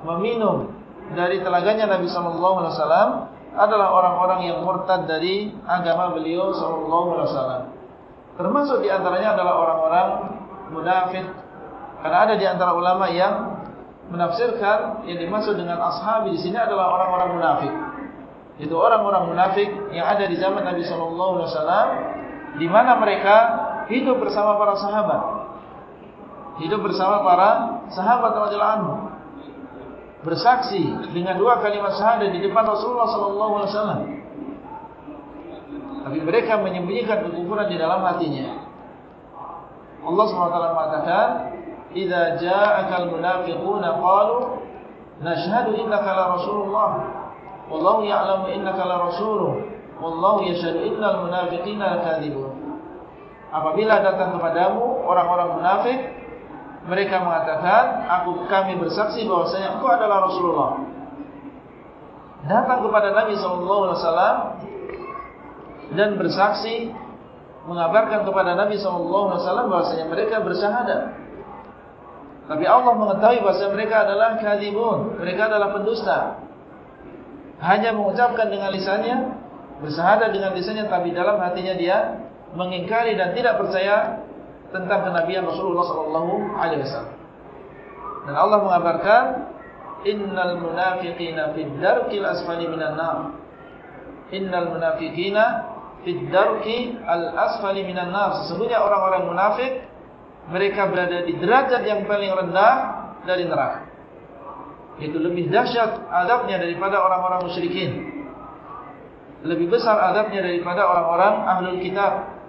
Speaker 1: meminum dari telaganya Nabi sallallahu alaihi wasallam adalah orang-orang yang murtad dari agama beliau sallallahu alaihi wasallam. Termasuk di antaranya adalah orang-orang munafik. Karena ada di antara ulama yang menafsirkan yang dimaksud dengan ashabi di sini adalah orang-orang munafik. Itu orang-orang munafik yang ada di zaman Nabi sallallahu alaihi wasallam di mana mereka hidup bersama para sahabat. Hidup bersama para sahabat radhiyallahu anhu. Bersaksi dengan dua kalimat syahadat di depan Rasulullah sallallahu alaihi wasallam. Tapi mereka menyembunyikan kekufuran di dalam hatinya. Allah SWT mengatakan, "Idza ja'akal munafiquna qalu nashhadu innaka la rasulullah wallahu ya'lamu innaka la rasuluh wallahu yashhadu innal munafiqina lakadzibun." Apabila datang kepadamu orang-orang munafik, mereka mengatakan, "Aku kami bersaksi bahwasanya engkau adalah Rasulullah." Datang kepada Nabi wasallam dan bersaksi mengabarkan kepada Nabi SAW bahasanya mereka bersyahadat. Tapi Allah mengetahui bahasa mereka adalah kadibun, mereka adalah pendusta. Hanya mengucapkan dengan lisannya, bersyahadat dengan lisannya, tapi dalam hatinya dia mengingkari dan tidak percaya tentang kenabian Rasulullah SAW. Dan Allah mengabarkan, Innal munafiqina fid darkil asfali minan nar. Innal munafiqina Fiddarki al-asfali minan nar. Sesungguhnya orang-orang munafik mereka berada di derajat yang paling rendah dari neraka. Itu lebih dahsyat adabnya daripada orang-orang musyrikin. Lebih besar adabnya daripada orang-orang ahlul kitab.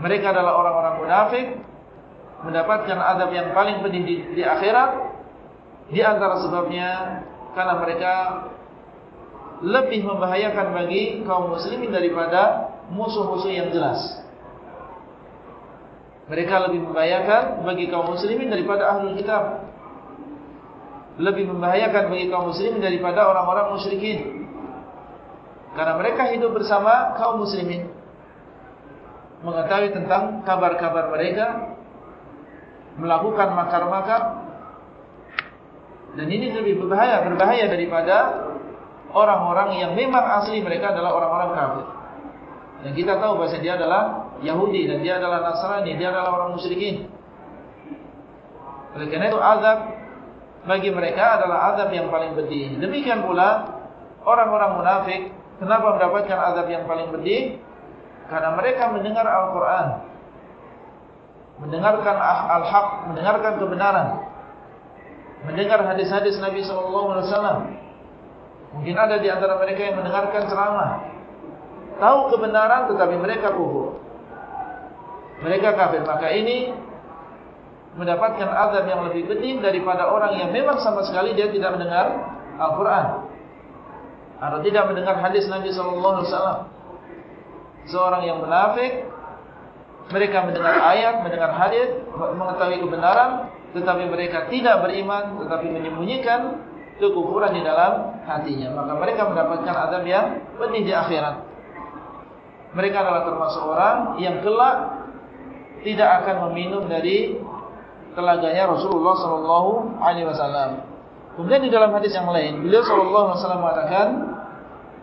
Speaker 1: Mereka adalah orang-orang munafik mendapatkan adab yang paling pedih di, di akhirat. Di antara sebabnya karena mereka lebih membahayakan bagi kaum muslimin daripada musuh-musuh yang jelas. Mereka lebih membahayakan bagi kaum muslimin daripada ahlul kitab. Lebih membahayakan bagi kaum muslimin daripada orang-orang musyrikin. Karena mereka hidup bersama kaum muslimin. Mengetahui tentang kabar-kabar mereka. Melakukan makar-makar. Dan ini lebih berbahaya, berbahaya daripada orang-orang yang memang asli mereka adalah orang-orang kafir. Dan kita tahu bahasa dia adalah Yahudi dan dia adalah Nasrani, dia adalah orang musyrikin. Oleh karena itu azab bagi mereka adalah azab yang paling pedih. Demikian pula orang-orang munafik, kenapa mendapatkan azab yang paling pedih? Karena mereka mendengar Al-Quran. Mendengarkan al-haq, mendengarkan kebenaran. Mendengar hadis-hadis Nabi SAW. Mungkin ada di antara mereka yang mendengarkan ceramah. Tahu kebenaran tetapi mereka kufur. Mereka kafir. Maka ini mendapatkan azab yang lebih pedih daripada orang yang memang sama sekali dia tidak mendengar Al-Quran. Atau tidak mendengar hadis Nabi SAW. Seorang yang munafik. Mereka mendengar ayat, mendengar hadis, mengetahui kebenaran. Tetapi mereka tidak beriman, tetapi menyembunyikan kekufuran di dalam hatinya. Maka mereka mendapatkan azab yang pedih di akhirat. Mereka adalah termasuk orang yang kelak tidak akan meminum dari telaganya Rasulullah sallallahu alaihi wasallam. Kemudian di dalam hadis yang lain, beliau sallallahu alaihi wasallam mengatakan,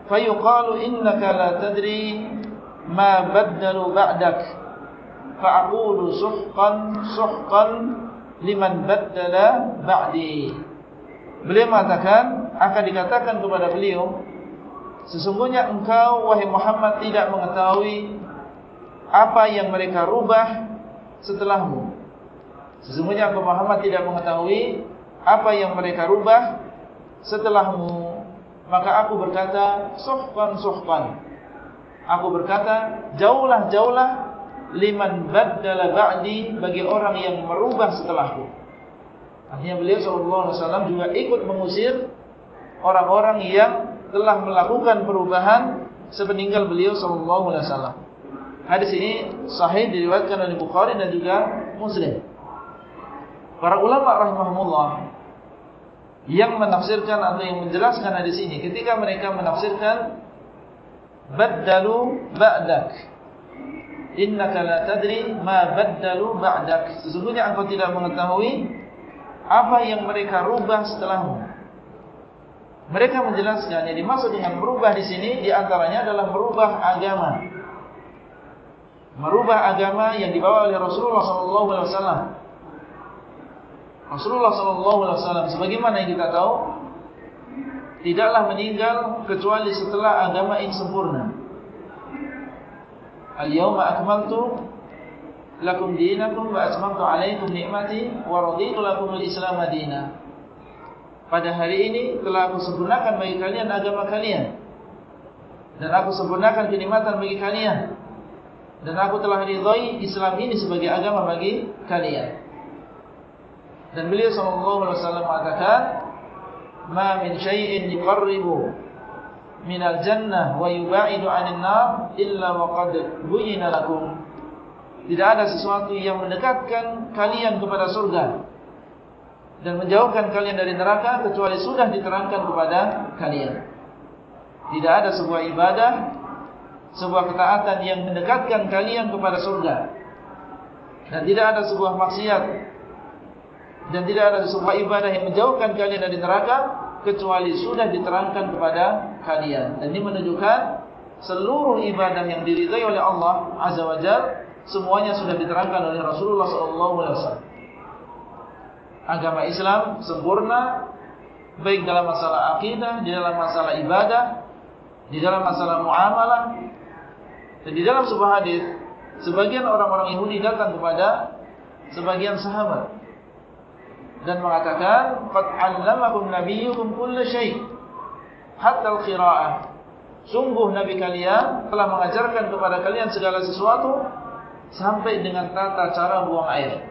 Speaker 1: "Fa yuqalu innaka la tadri ma baddalu ba'dak." Fa aqulu suhqan suhqan liman baddala ba'di. Beliau mengatakan akan dikatakan kepada beliau sesungguhnya engkau wahai Muhammad tidak mengetahui apa yang mereka rubah setelahmu. Sesungguhnya engkau Muhammad tidak mengetahui apa yang mereka rubah setelahmu. Maka aku berkata suhqan suhqan. Aku berkata jauhlah jauhlah liman baddala ba'di bagi orang yang merubah setelahku. Artinya beliau SAW juga ikut mengusir orang-orang yang telah melakukan perubahan sepeninggal beliau SAW. Hadis ini sahih diriwayatkan oleh Bukhari dan juga Muslim. Para ulama rahimahumullah yang menafsirkan atau yang menjelaskan hadis ini ketika mereka menafsirkan baddalu ba'dak innaka la tadri ma baddalu ba'dak sesungguhnya engkau tidak mengetahui apa yang mereka rubah setelahmu. Mereka menjelaskan yang dimaksud dengan merubah di sini di antaranya adalah merubah agama. Merubah agama yang dibawa oleh Rasulullah SAW. Rasulullah SAW sebagaimana yang kita tahu tidaklah meninggal kecuali setelah agama ini sempurna. Al-yawma akmaltu lakum dinakum wa atmamtu 'alaikum ni'mati wa raditu lakum al-Islam madina. Pada hari ini telah aku sempurnakan bagi kalian agama kalian. Dan aku sempurnakan kenikmatan bagi kalian. Dan aku telah ridhai Islam ini sebagai agama bagi kalian. Dan beliau sallallahu alaihi wasallam mengatakan, "Ma min syai'in yuqarribu min al-jannah wa yubaidu 'anil nar illa wa qad buyyina lakum tidak ada sesuatu yang mendekatkan kalian kepada surga dan menjauhkan kalian dari neraka kecuali sudah diterangkan kepada kalian. Tidak ada sebuah ibadah sebuah ketaatan yang mendekatkan kalian kepada surga. Dan tidak ada sebuah maksiat. Dan tidak ada sebuah ibadah yang menjauhkan kalian dari neraka kecuali sudah diterangkan kepada kalian. Dan ini menunjukkan seluruh ibadah yang diridai oleh Allah Azza wa Jalla semuanya sudah diterangkan oleh Rasulullah SAW. Agama Islam sempurna baik dalam masalah akidah, di dalam masalah ibadah, di dalam masalah muamalah. Dan di dalam sebuah hadis, sebagian orang-orang Yahudi datang kepada sebagian sahabat dan mengatakan qad 'allamakum nabiyyukum kull syai' hatta al-qira'ah. Sungguh nabi kalian telah mengajarkan kepada kalian segala sesuatu sampai dengan tata cara buang air.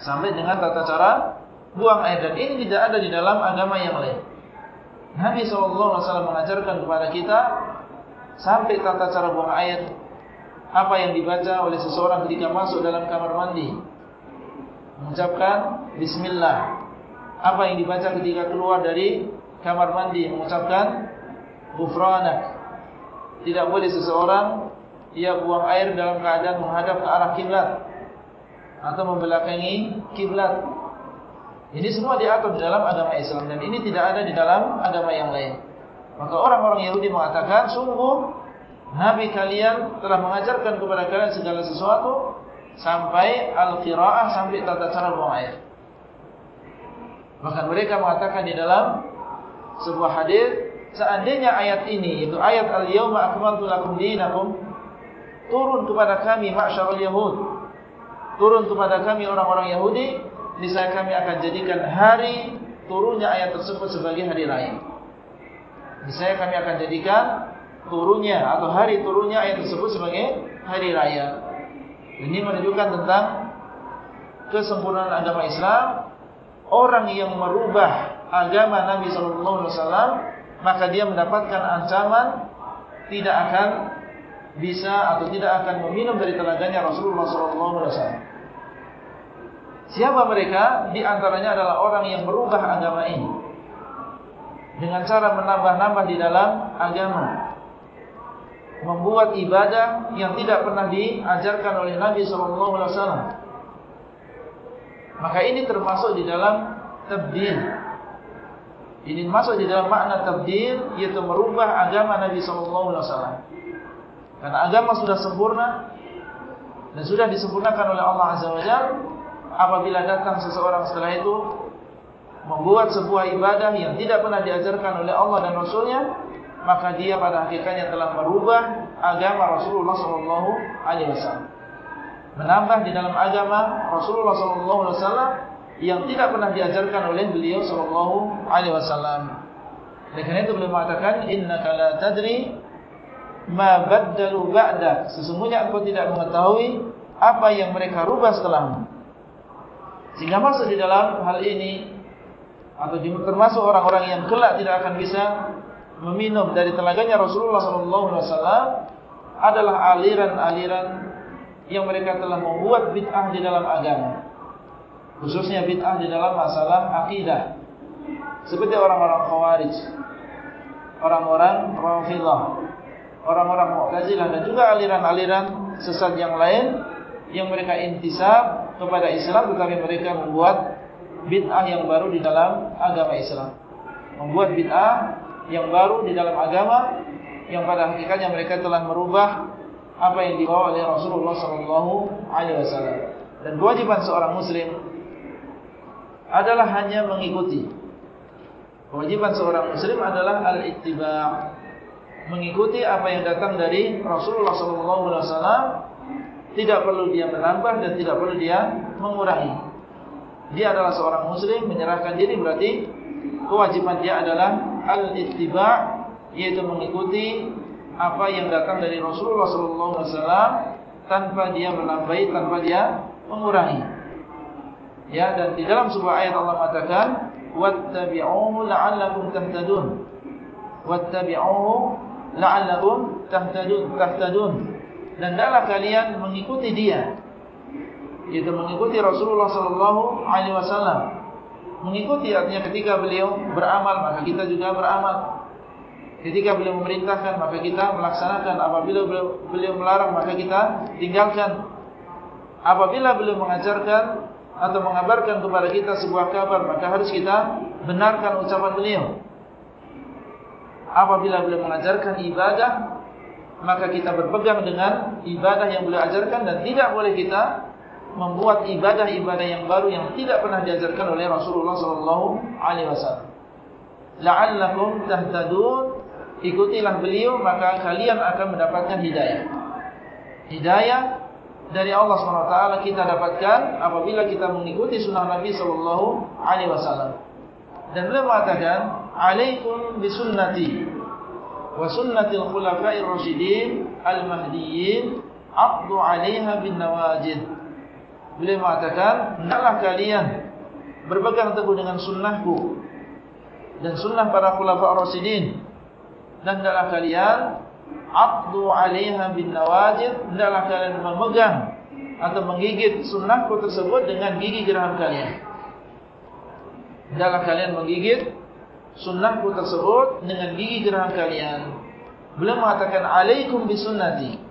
Speaker 1: Sampai dengan tata cara buang air. Dan ini tidak ada di dalam agama yang lain. Nabi SAW mengajarkan kepada kita sampai tata cara buang air. Apa yang dibaca oleh seseorang ketika masuk dalam kamar mandi mengucapkan bismillah. Apa yang dibaca ketika keluar dari kamar mandi mengucapkan ghufranak. Tidak boleh seseorang ia buang air dalam keadaan menghadap ke arah kiblat atau membelakangi kiblat. Ini semua diatur di dalam agama Islam dan ini tidak ada di dalam agama yang lain. Maka orang-orang Yahudi mengatakan sungguh Nabi kalian telah mengajarkan kepada kalian segala sesuatu sampai al-qiraah sampai tata cara buang air. Bahkan mereka mengatakan di dalam sebuah hadis, seandainya ayat ini itu ayat al-yauma akmaltu lakum dinakum turun kepada kami ma'syarul yahud. Turun kepada kami orang-orang Yahudi, niscaya kami akan jadikan hari turunnya ayat tersebut sebagai hari raya. Niscaya kami akan jadikan turunnya atau hari turunnya ayat tersebut sebagai hari raya. Ini menunjukkan tentang kesempurnaan agama Islam. Orang yang merubah agama Nabi Sallallahu Alaihi Wasallam maka dia mendapatkan ancaman tidak akan bisa atau tidak akan meminum dari telaganya Rasulullah Sallallahu Alaihi Wasallam. Siapa mereka? Di antaranya adalah orang yang merubah agama ini dengan cara menambah-nambah di dalam agama membuat ibadah yang tidak pernah diajarkan oleh Nabi SAW. Maka ini termasuk di dalam tabdil. Ini masuk di dalam makna tabdil, yaitu merubah agama Nabi SAW. Karena agama sudah sempurna dan sudah disempurnakan oleh Allah Azza wa Jalla. Apabila datang seseorang setelah itu membuat sebuah ibadah yang tidak pernah diajarkan oleh Allah dan Rasulnya, maka dia pada hakikatnya telah merubah agama Rasulullah sallallahu alaihi wasallam. Menambah di dalam agama Rasulullah sallallahu alaihi wasallam yang tidak pernah diajarkan oleh beliau sallallahu alaihi wasallam. Dengan itu beliau mengatakan innaka la tadri ma baddalu ba'da. Sesungguhnya engkau tidak mengetahui apa yang mereka rubah setelahmu. Sehingga masuk di dalam hal ini atau termasuk orang-orang yang kelak tidak akan bisa meminum dari telaganya Rasulullah SAW adalah aliran-aliran yang mereka telah membuat bid'ah di dalam agama. Khususnya bid'ah di dalam masalah akidah. Seperti orang-orang khawarij. Orang-orang rafidah. Orang-orang mu'tazilah dan juga aliran-aliran sesat yang lain. Yang mereka intisab kepada Islam tetapi mereka membuat bid'ah yang baru di dalam agama Islam. Membuat bid'ah yang baru di dalam agama yang pada hakikatnya mereka telah merubah apa yang dibawa oleh Rasulullah sallallahu alaihi wasallam. Dan kewajiban seorang muslim adalah hanya mengikuti. Kewajiban seorang muslim adalah al-ittiba'. mengikuti apa yang datang dari Rasulullah SAW, tidak perlu dia menambah dan tidak perlu dia mengurangi. Dia adalah seorang Muslim menyerahkan diri berarti kewajiban dia adalah al-ittiba, yaitu mengikuti apa yang datang dari Rasulullah SAW tanpa dia menambahi, tanpa dia mengurangi. Ya dan di dalam sebuah ayat Allah mengatakan wattabi'uhu la'allakum tahtadun. Wattabi'uhu la'allakum tahtadun, tahtadun. Dan hendaklah kalian mengikuti dia. Yaitu mengikuti Rasulullah sallallahu alaihi wasallam. Mengikuti artinya ketika beliau beramal maka kita juga beramal. Ketika beliau memerintahkan maka kita melaksanakan apabila beliau, beliau melarang maka kita tinggalkan. Apabila beliau mengajarkan atau mengabarkan kepada kita sebuah kabar maka harus kita benarkan ucapan beliau. Apabila beliau mengajarkan ibadah maka kita berpegang dengan ibadah yang beliau ajarkan dan tidak boleh kita membuat ibadah-ibadah yang baru yang tidak pernah diajarkan oleh Rasulullah sallallahu alaihi wasallam. La'allakum tahtadun ikutilah beliau maka kalian akan mendapatkan hidayah. Hidayah dari Allah SWT kita dapatkan apabila kita mengikuti sunnah Nabi Sallallahu Alaihi Wasallam. Dan beliau mengatakan, Alaikum bisunnati wa sunnatil khulafa'ir rasyidin al-mahdiyyin abdu 'alaiha bin nawajid. Beliau mengatakan, hendaklah kalian berpegang teguh dengan sunnahku dan sunnah para khulafa'ir rasyidin dan hendaklah kalian Abdu alaiha bin nawajid Hendaklah kalian memegang Atau menggigit sunnahku tersebut Dengan gigi geraham kalian. Hendaklah kalian menggigit Sunnahku tersebut Dengan gigi geraham kalian. Belum mengatakan Alaikum bisunnati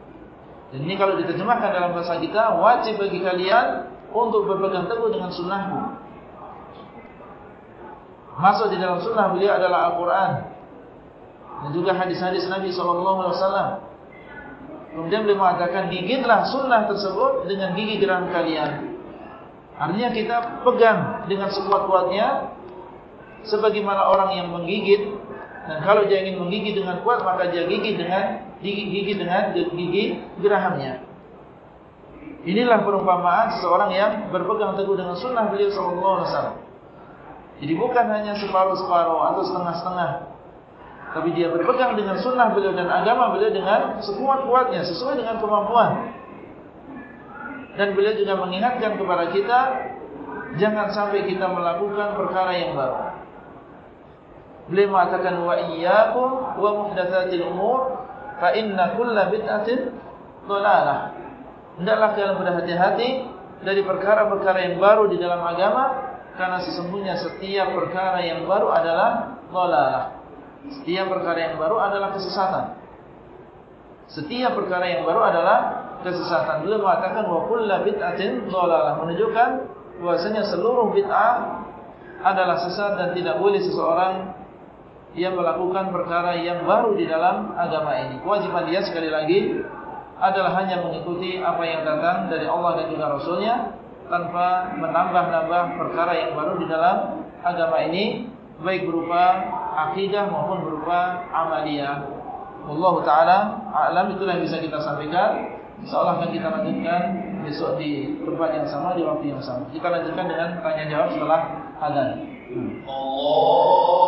Speaker 1: Dan ini kalau diterjemahkan dalam bahasa kita Wajib bagi kalian Untuk berpegang teguh dengan sunnahku Masuk di dalam sunnah beliau adalah Al-Quran dan juga hadis-hadis Nabi SAW. Kemudian beliau mengatakan gigitlah sunnah tersebut dengan gigi geram kalian. Artinya kita pegang dengan sekuat-kuatnya sebagaimana orang yang menggigit dan kalau dia ingin menggigit dengan kuat maka dia gigit dengan gigi, dengan gigi gerahamnya. Inilah perumpamaan seseorang yang berpegang teguh dengan sunnah beliau SAW. Jadi bukan hanya separuh-separuh atau setengah-setengah tapi dia berpegang dengan sunnah beliau dan agama beliau dengan sekuat-kuatnya sesuai dengan kemampuan. Dan beliau juga mengingatkan kepada kita jangan sampai kita melakukan perkara yang baru. Beliau mengatakan wa iyyakum wa muhdatsatil umur fa inna kulla bid'atin dhalalah. Hendaklah kalian berhati-hati dari perkara-perkara yang baru di dalam agama karena sesungguhnya setiap perkara yang baru adalah dhalalah. Setiap perkara yang baru adalah kesesatan. Setiap perkara yang baru adalah kesesatan. Beliau mengatakan wa kullu bid'atin dhalalah menunjukkan bahwasanya seluruh bid'ah adalah sesat dan tidak boleh seseorang yang melakukan perkara yang baru di dalam agama ini. Kewajiban dia sekali lagi adalah hanya mengikuti apa yang datang dari Allah dan juga Rasulnya tanpa menambah-nambah perkara yang baru di dalam agama ini baik berupa akidah maupun berupa amaliyah. Allah Taala alam itulah yang bisa kita sampaikan. Insyaallah akan kita lanjutkan besok di tempat yang sama di waktu yang sama. Kita lanjutkan dengan tanya jawab setelah adzan. Allah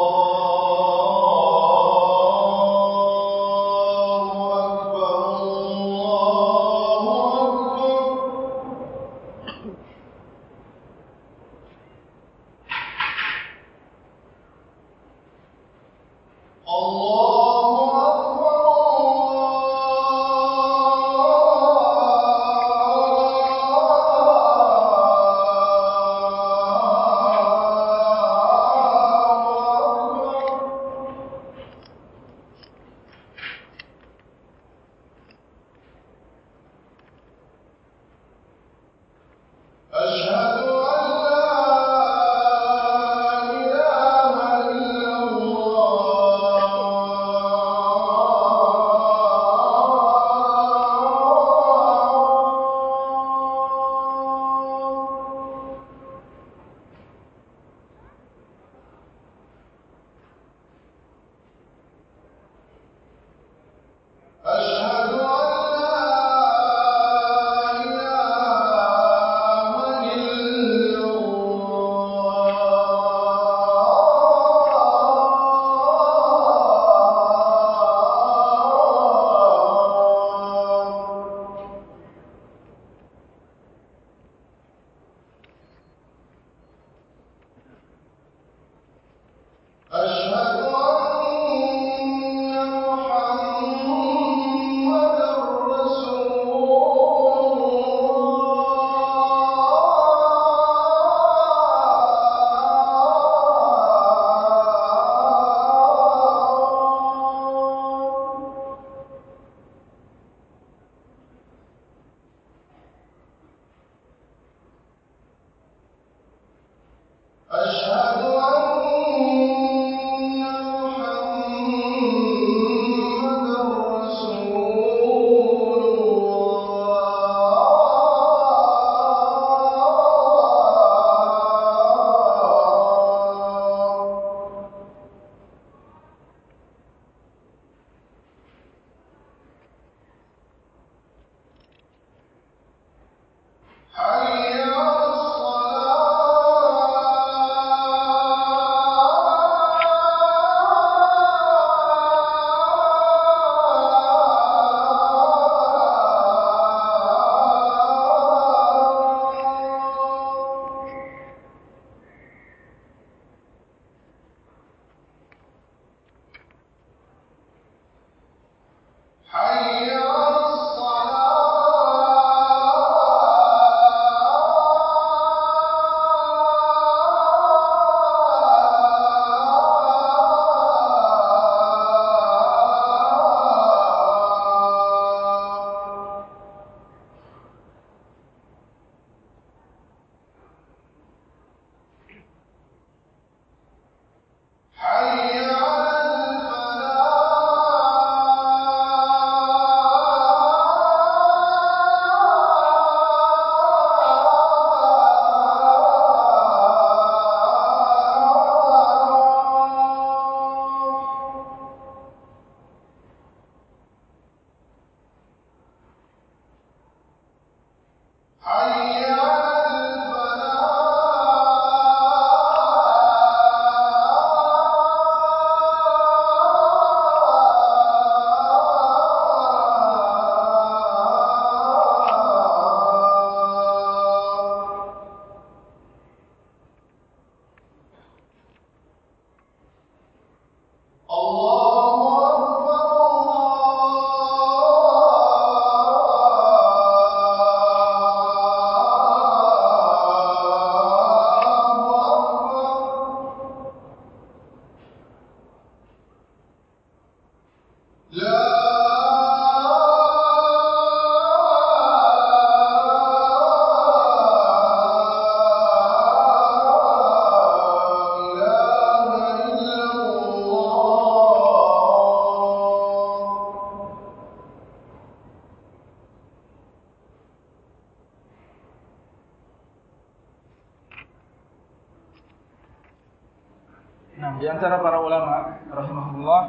Speaker 1: antara para ulama rahimahullah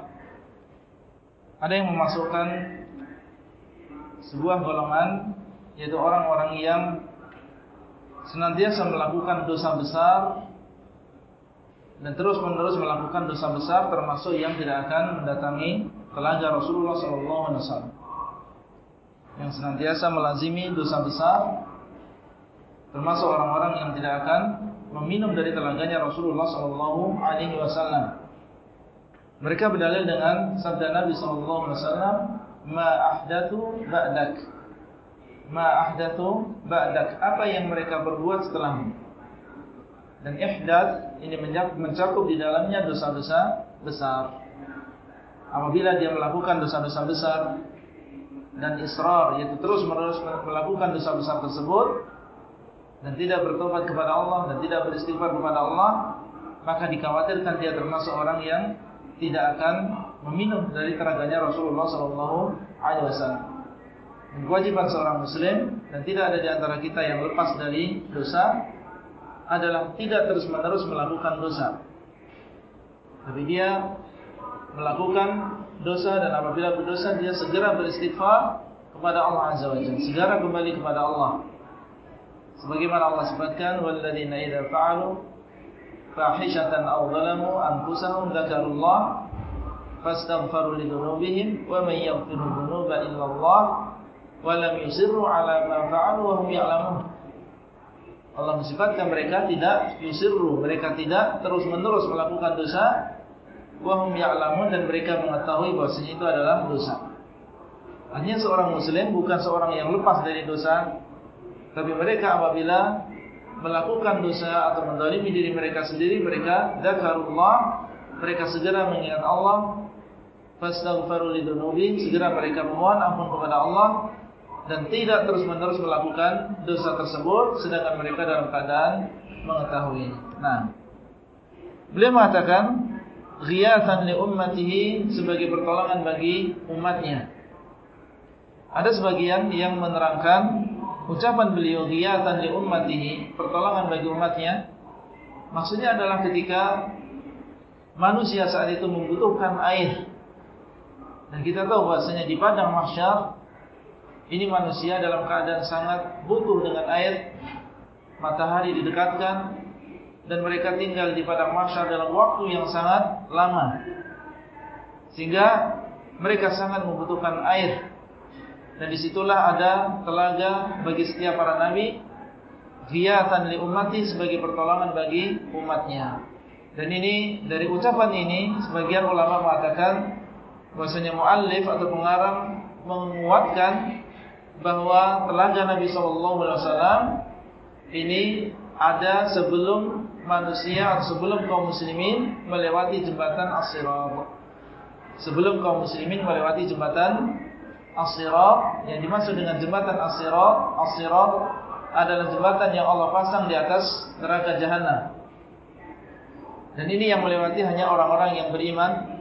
Speaker 1: ada yang memasukkan sebuah golongan yaitu orang-orang yang senantiasa melakukan dosa besar dan terus-menerus melakukan dosa besar termasuk yang tidak akan mendatangi telaga Rasulullah sallallahu alaihi wasallam. Yang senantiasa melazimi dosa besar termasuk orang-orang yang tidak akan meminum dari telaganya Rasulullah sallallahu alaihi wasallam. Mereka berdalil dengan sabda Nabi sallallahu alaihi wasallam, "Ma ahdathu ba'dak." Ma ahdathu ba'dak. Apa yang mereka berbuat setelahmu? Dan ihdath ini mencakup di dalamnya dosa-dosa besar. Apabila dia melakukan dosa-dosa besar dan israr, yaitu terus menerus melakukan dosa besar tersebut, dan tidak bertobat kepada Allah dan tidak beristighfar kepada Allah, maka dikhawatirkan dia termasuk orang yang tidak akan meminum dari teraganya Rasulullah sallallahu alaihi wasallam. Kewajiban seorang muslim dan tidak ada di antara kita yang lepas dari dosa adalah tidak terus-menerus melakukan dosa. Tapi dia melakukan dosa dan apabila berdosa dia segera beristighfar kepada Allah Azza wa Jalla, segera kembali kepada Allah. Sebagaimana Allah sebutkan walladzina idza fa'alu fahishatan aw zalamu anfusahum dzakarullah fastaghfiru lidzunubihim wa may yaghfiru dzunuba illa Allah wa lam yusirru 'ala ma fa'alu wa hum ya'lamun. Allah mensifatkan mereka tidak yusirru mereka tidak terus-menerus melakukan dosa wa hum ya'lamun dan mereka mengetahui bahwasanya itu adalah dosa. Artinya seorang muslim bukan seorang yang lepas dari dosa tapi mereka apabila melakukan dosa atau mendalimi diri mereka sendiri, mereka zakarullah, mereka segera mengingat Allah, fastaghfiru lidunubi, segera mereka memohon ampun kepada Allah dan tidak terus-menerus melakukan dosa tersebut sedangkan mereka dalam keadaan mengetahui. Nah, beliau mengatakan ghiyatan li ummatihi sebagai pertolongan bagi umatnya. Ada sebagian yang menerangkan ucapan beliau ghiyatan li ummatihi, pertolongan bagi umatnya. Maksudnya adalah ketika manusia saat itu membutuhkan air. Dan kita tahu bahasanya di padang mahsyar ini manusia dalam keadaan sangat butuh dengan air. Matahari didekatkan dan mereka tinggal di padang mahsyar dalam waktu yang sangat lama. Sehingga mereka sangat membutuhkan air dan disitulah ada telaga bagi setiap para nabi Ghiyatan li ummati sebagai pertolongan bagi umatnya. Dan ini dari ucapan ini Sebagian ulama mengatakan bahwasanya muallif atau pengarang Menguatkan bahawa telaga Nabi SAW Ini ada sebelum manusia atau sebelum kaum muslimin Melewati jembatan As-Sirab Sebelum kaum muslimin melewati jembatan As-Sirat yang dimaksud dengan jembatan As-Sirat As-Sirat adalah jembatan yang Allah pasang di atas neraka jahanam. Dan ini yang melewati hanya orang-orang yang beriman.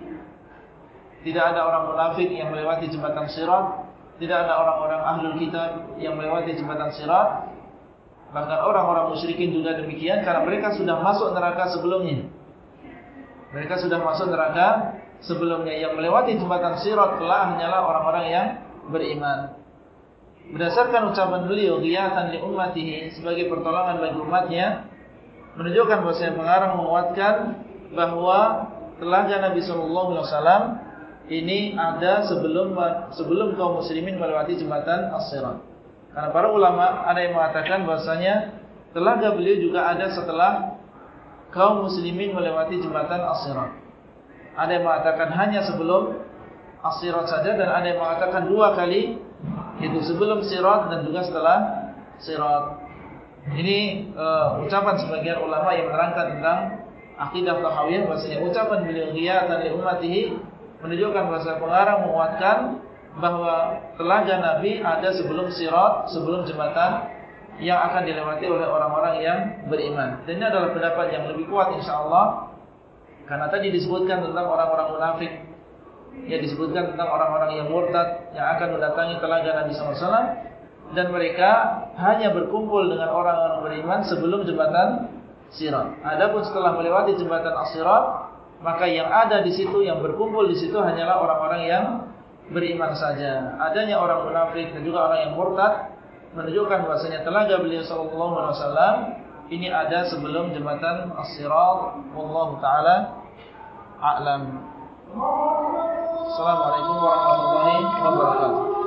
Speaker 1: Tidak ada orang munafik yang melewati jembatan Sirat, tidak ada orang-orang ahlul kitab yang melewati jembatan Sirat. Bahkan orang-orang musyrikin juga demikian karena mereka sudah masuk neraka sebelumnya. Mereka sudah masuk neraka sebelumnya yang melewati jembatan sirat telah hanyalah orang-orang yang beriman. Berdasarkan ucapan beliau ghiyatan li ummatihi sebagai pertolongan bagi umatnya menunjukkan bahawa saya pengarang menguatkan bahawa telaga Nabi sallallahu alaihi wasallam ini ada sebelum sebelum kaum muslimin melewati jembatan as-sirat. Karena para ulama ada yang mengatakan bahasanya telaga beliau juga ada setelah kaum muslimin melewati jembatan as-sirat. Ada yang mengatakan hanya sebelum as-sirat saja dan ada yang mengatakan dua kali yaitu sebelum sirat dan juga setelah sirat. Ini uh, ucapan sebagian ulama yang menerangkan tentang akidah tahawiyah bahasanya ucapan beliau ghiyatan li ummatihi menunjukkan bahasa pengarang menguatkan bahawa telaga Nabi ada sebelum sirat, sebelum jembatan yang akan dilewati oleh orang-orang yang beriman. Dan ini adalah pendapat yang lebih kuat insyaAllah Karena tadi disebutkan tentang orang-orang munafik. Ya disebutkan tentang orang-orang yang murtad Yang akan mendatangi telaga Nabi SAW Dan mereka hanya berkumpul dengan orang-orang beriman Sebelum jembatan Sirat. Adapun setelah melewati jembatan As-Sirat maka yang ada di situ yang berkumpul di situ hanyalah orang-orang yang beriman saja. Adanya orang munafik dan juga orang yang murtad menunjukkan bahasanya telaga beliau wasallam ini ada sebelum jembatan As-Sirat. Wallahu taala a'lam. Assalamualaikum warahmatullahi wabarakatuh.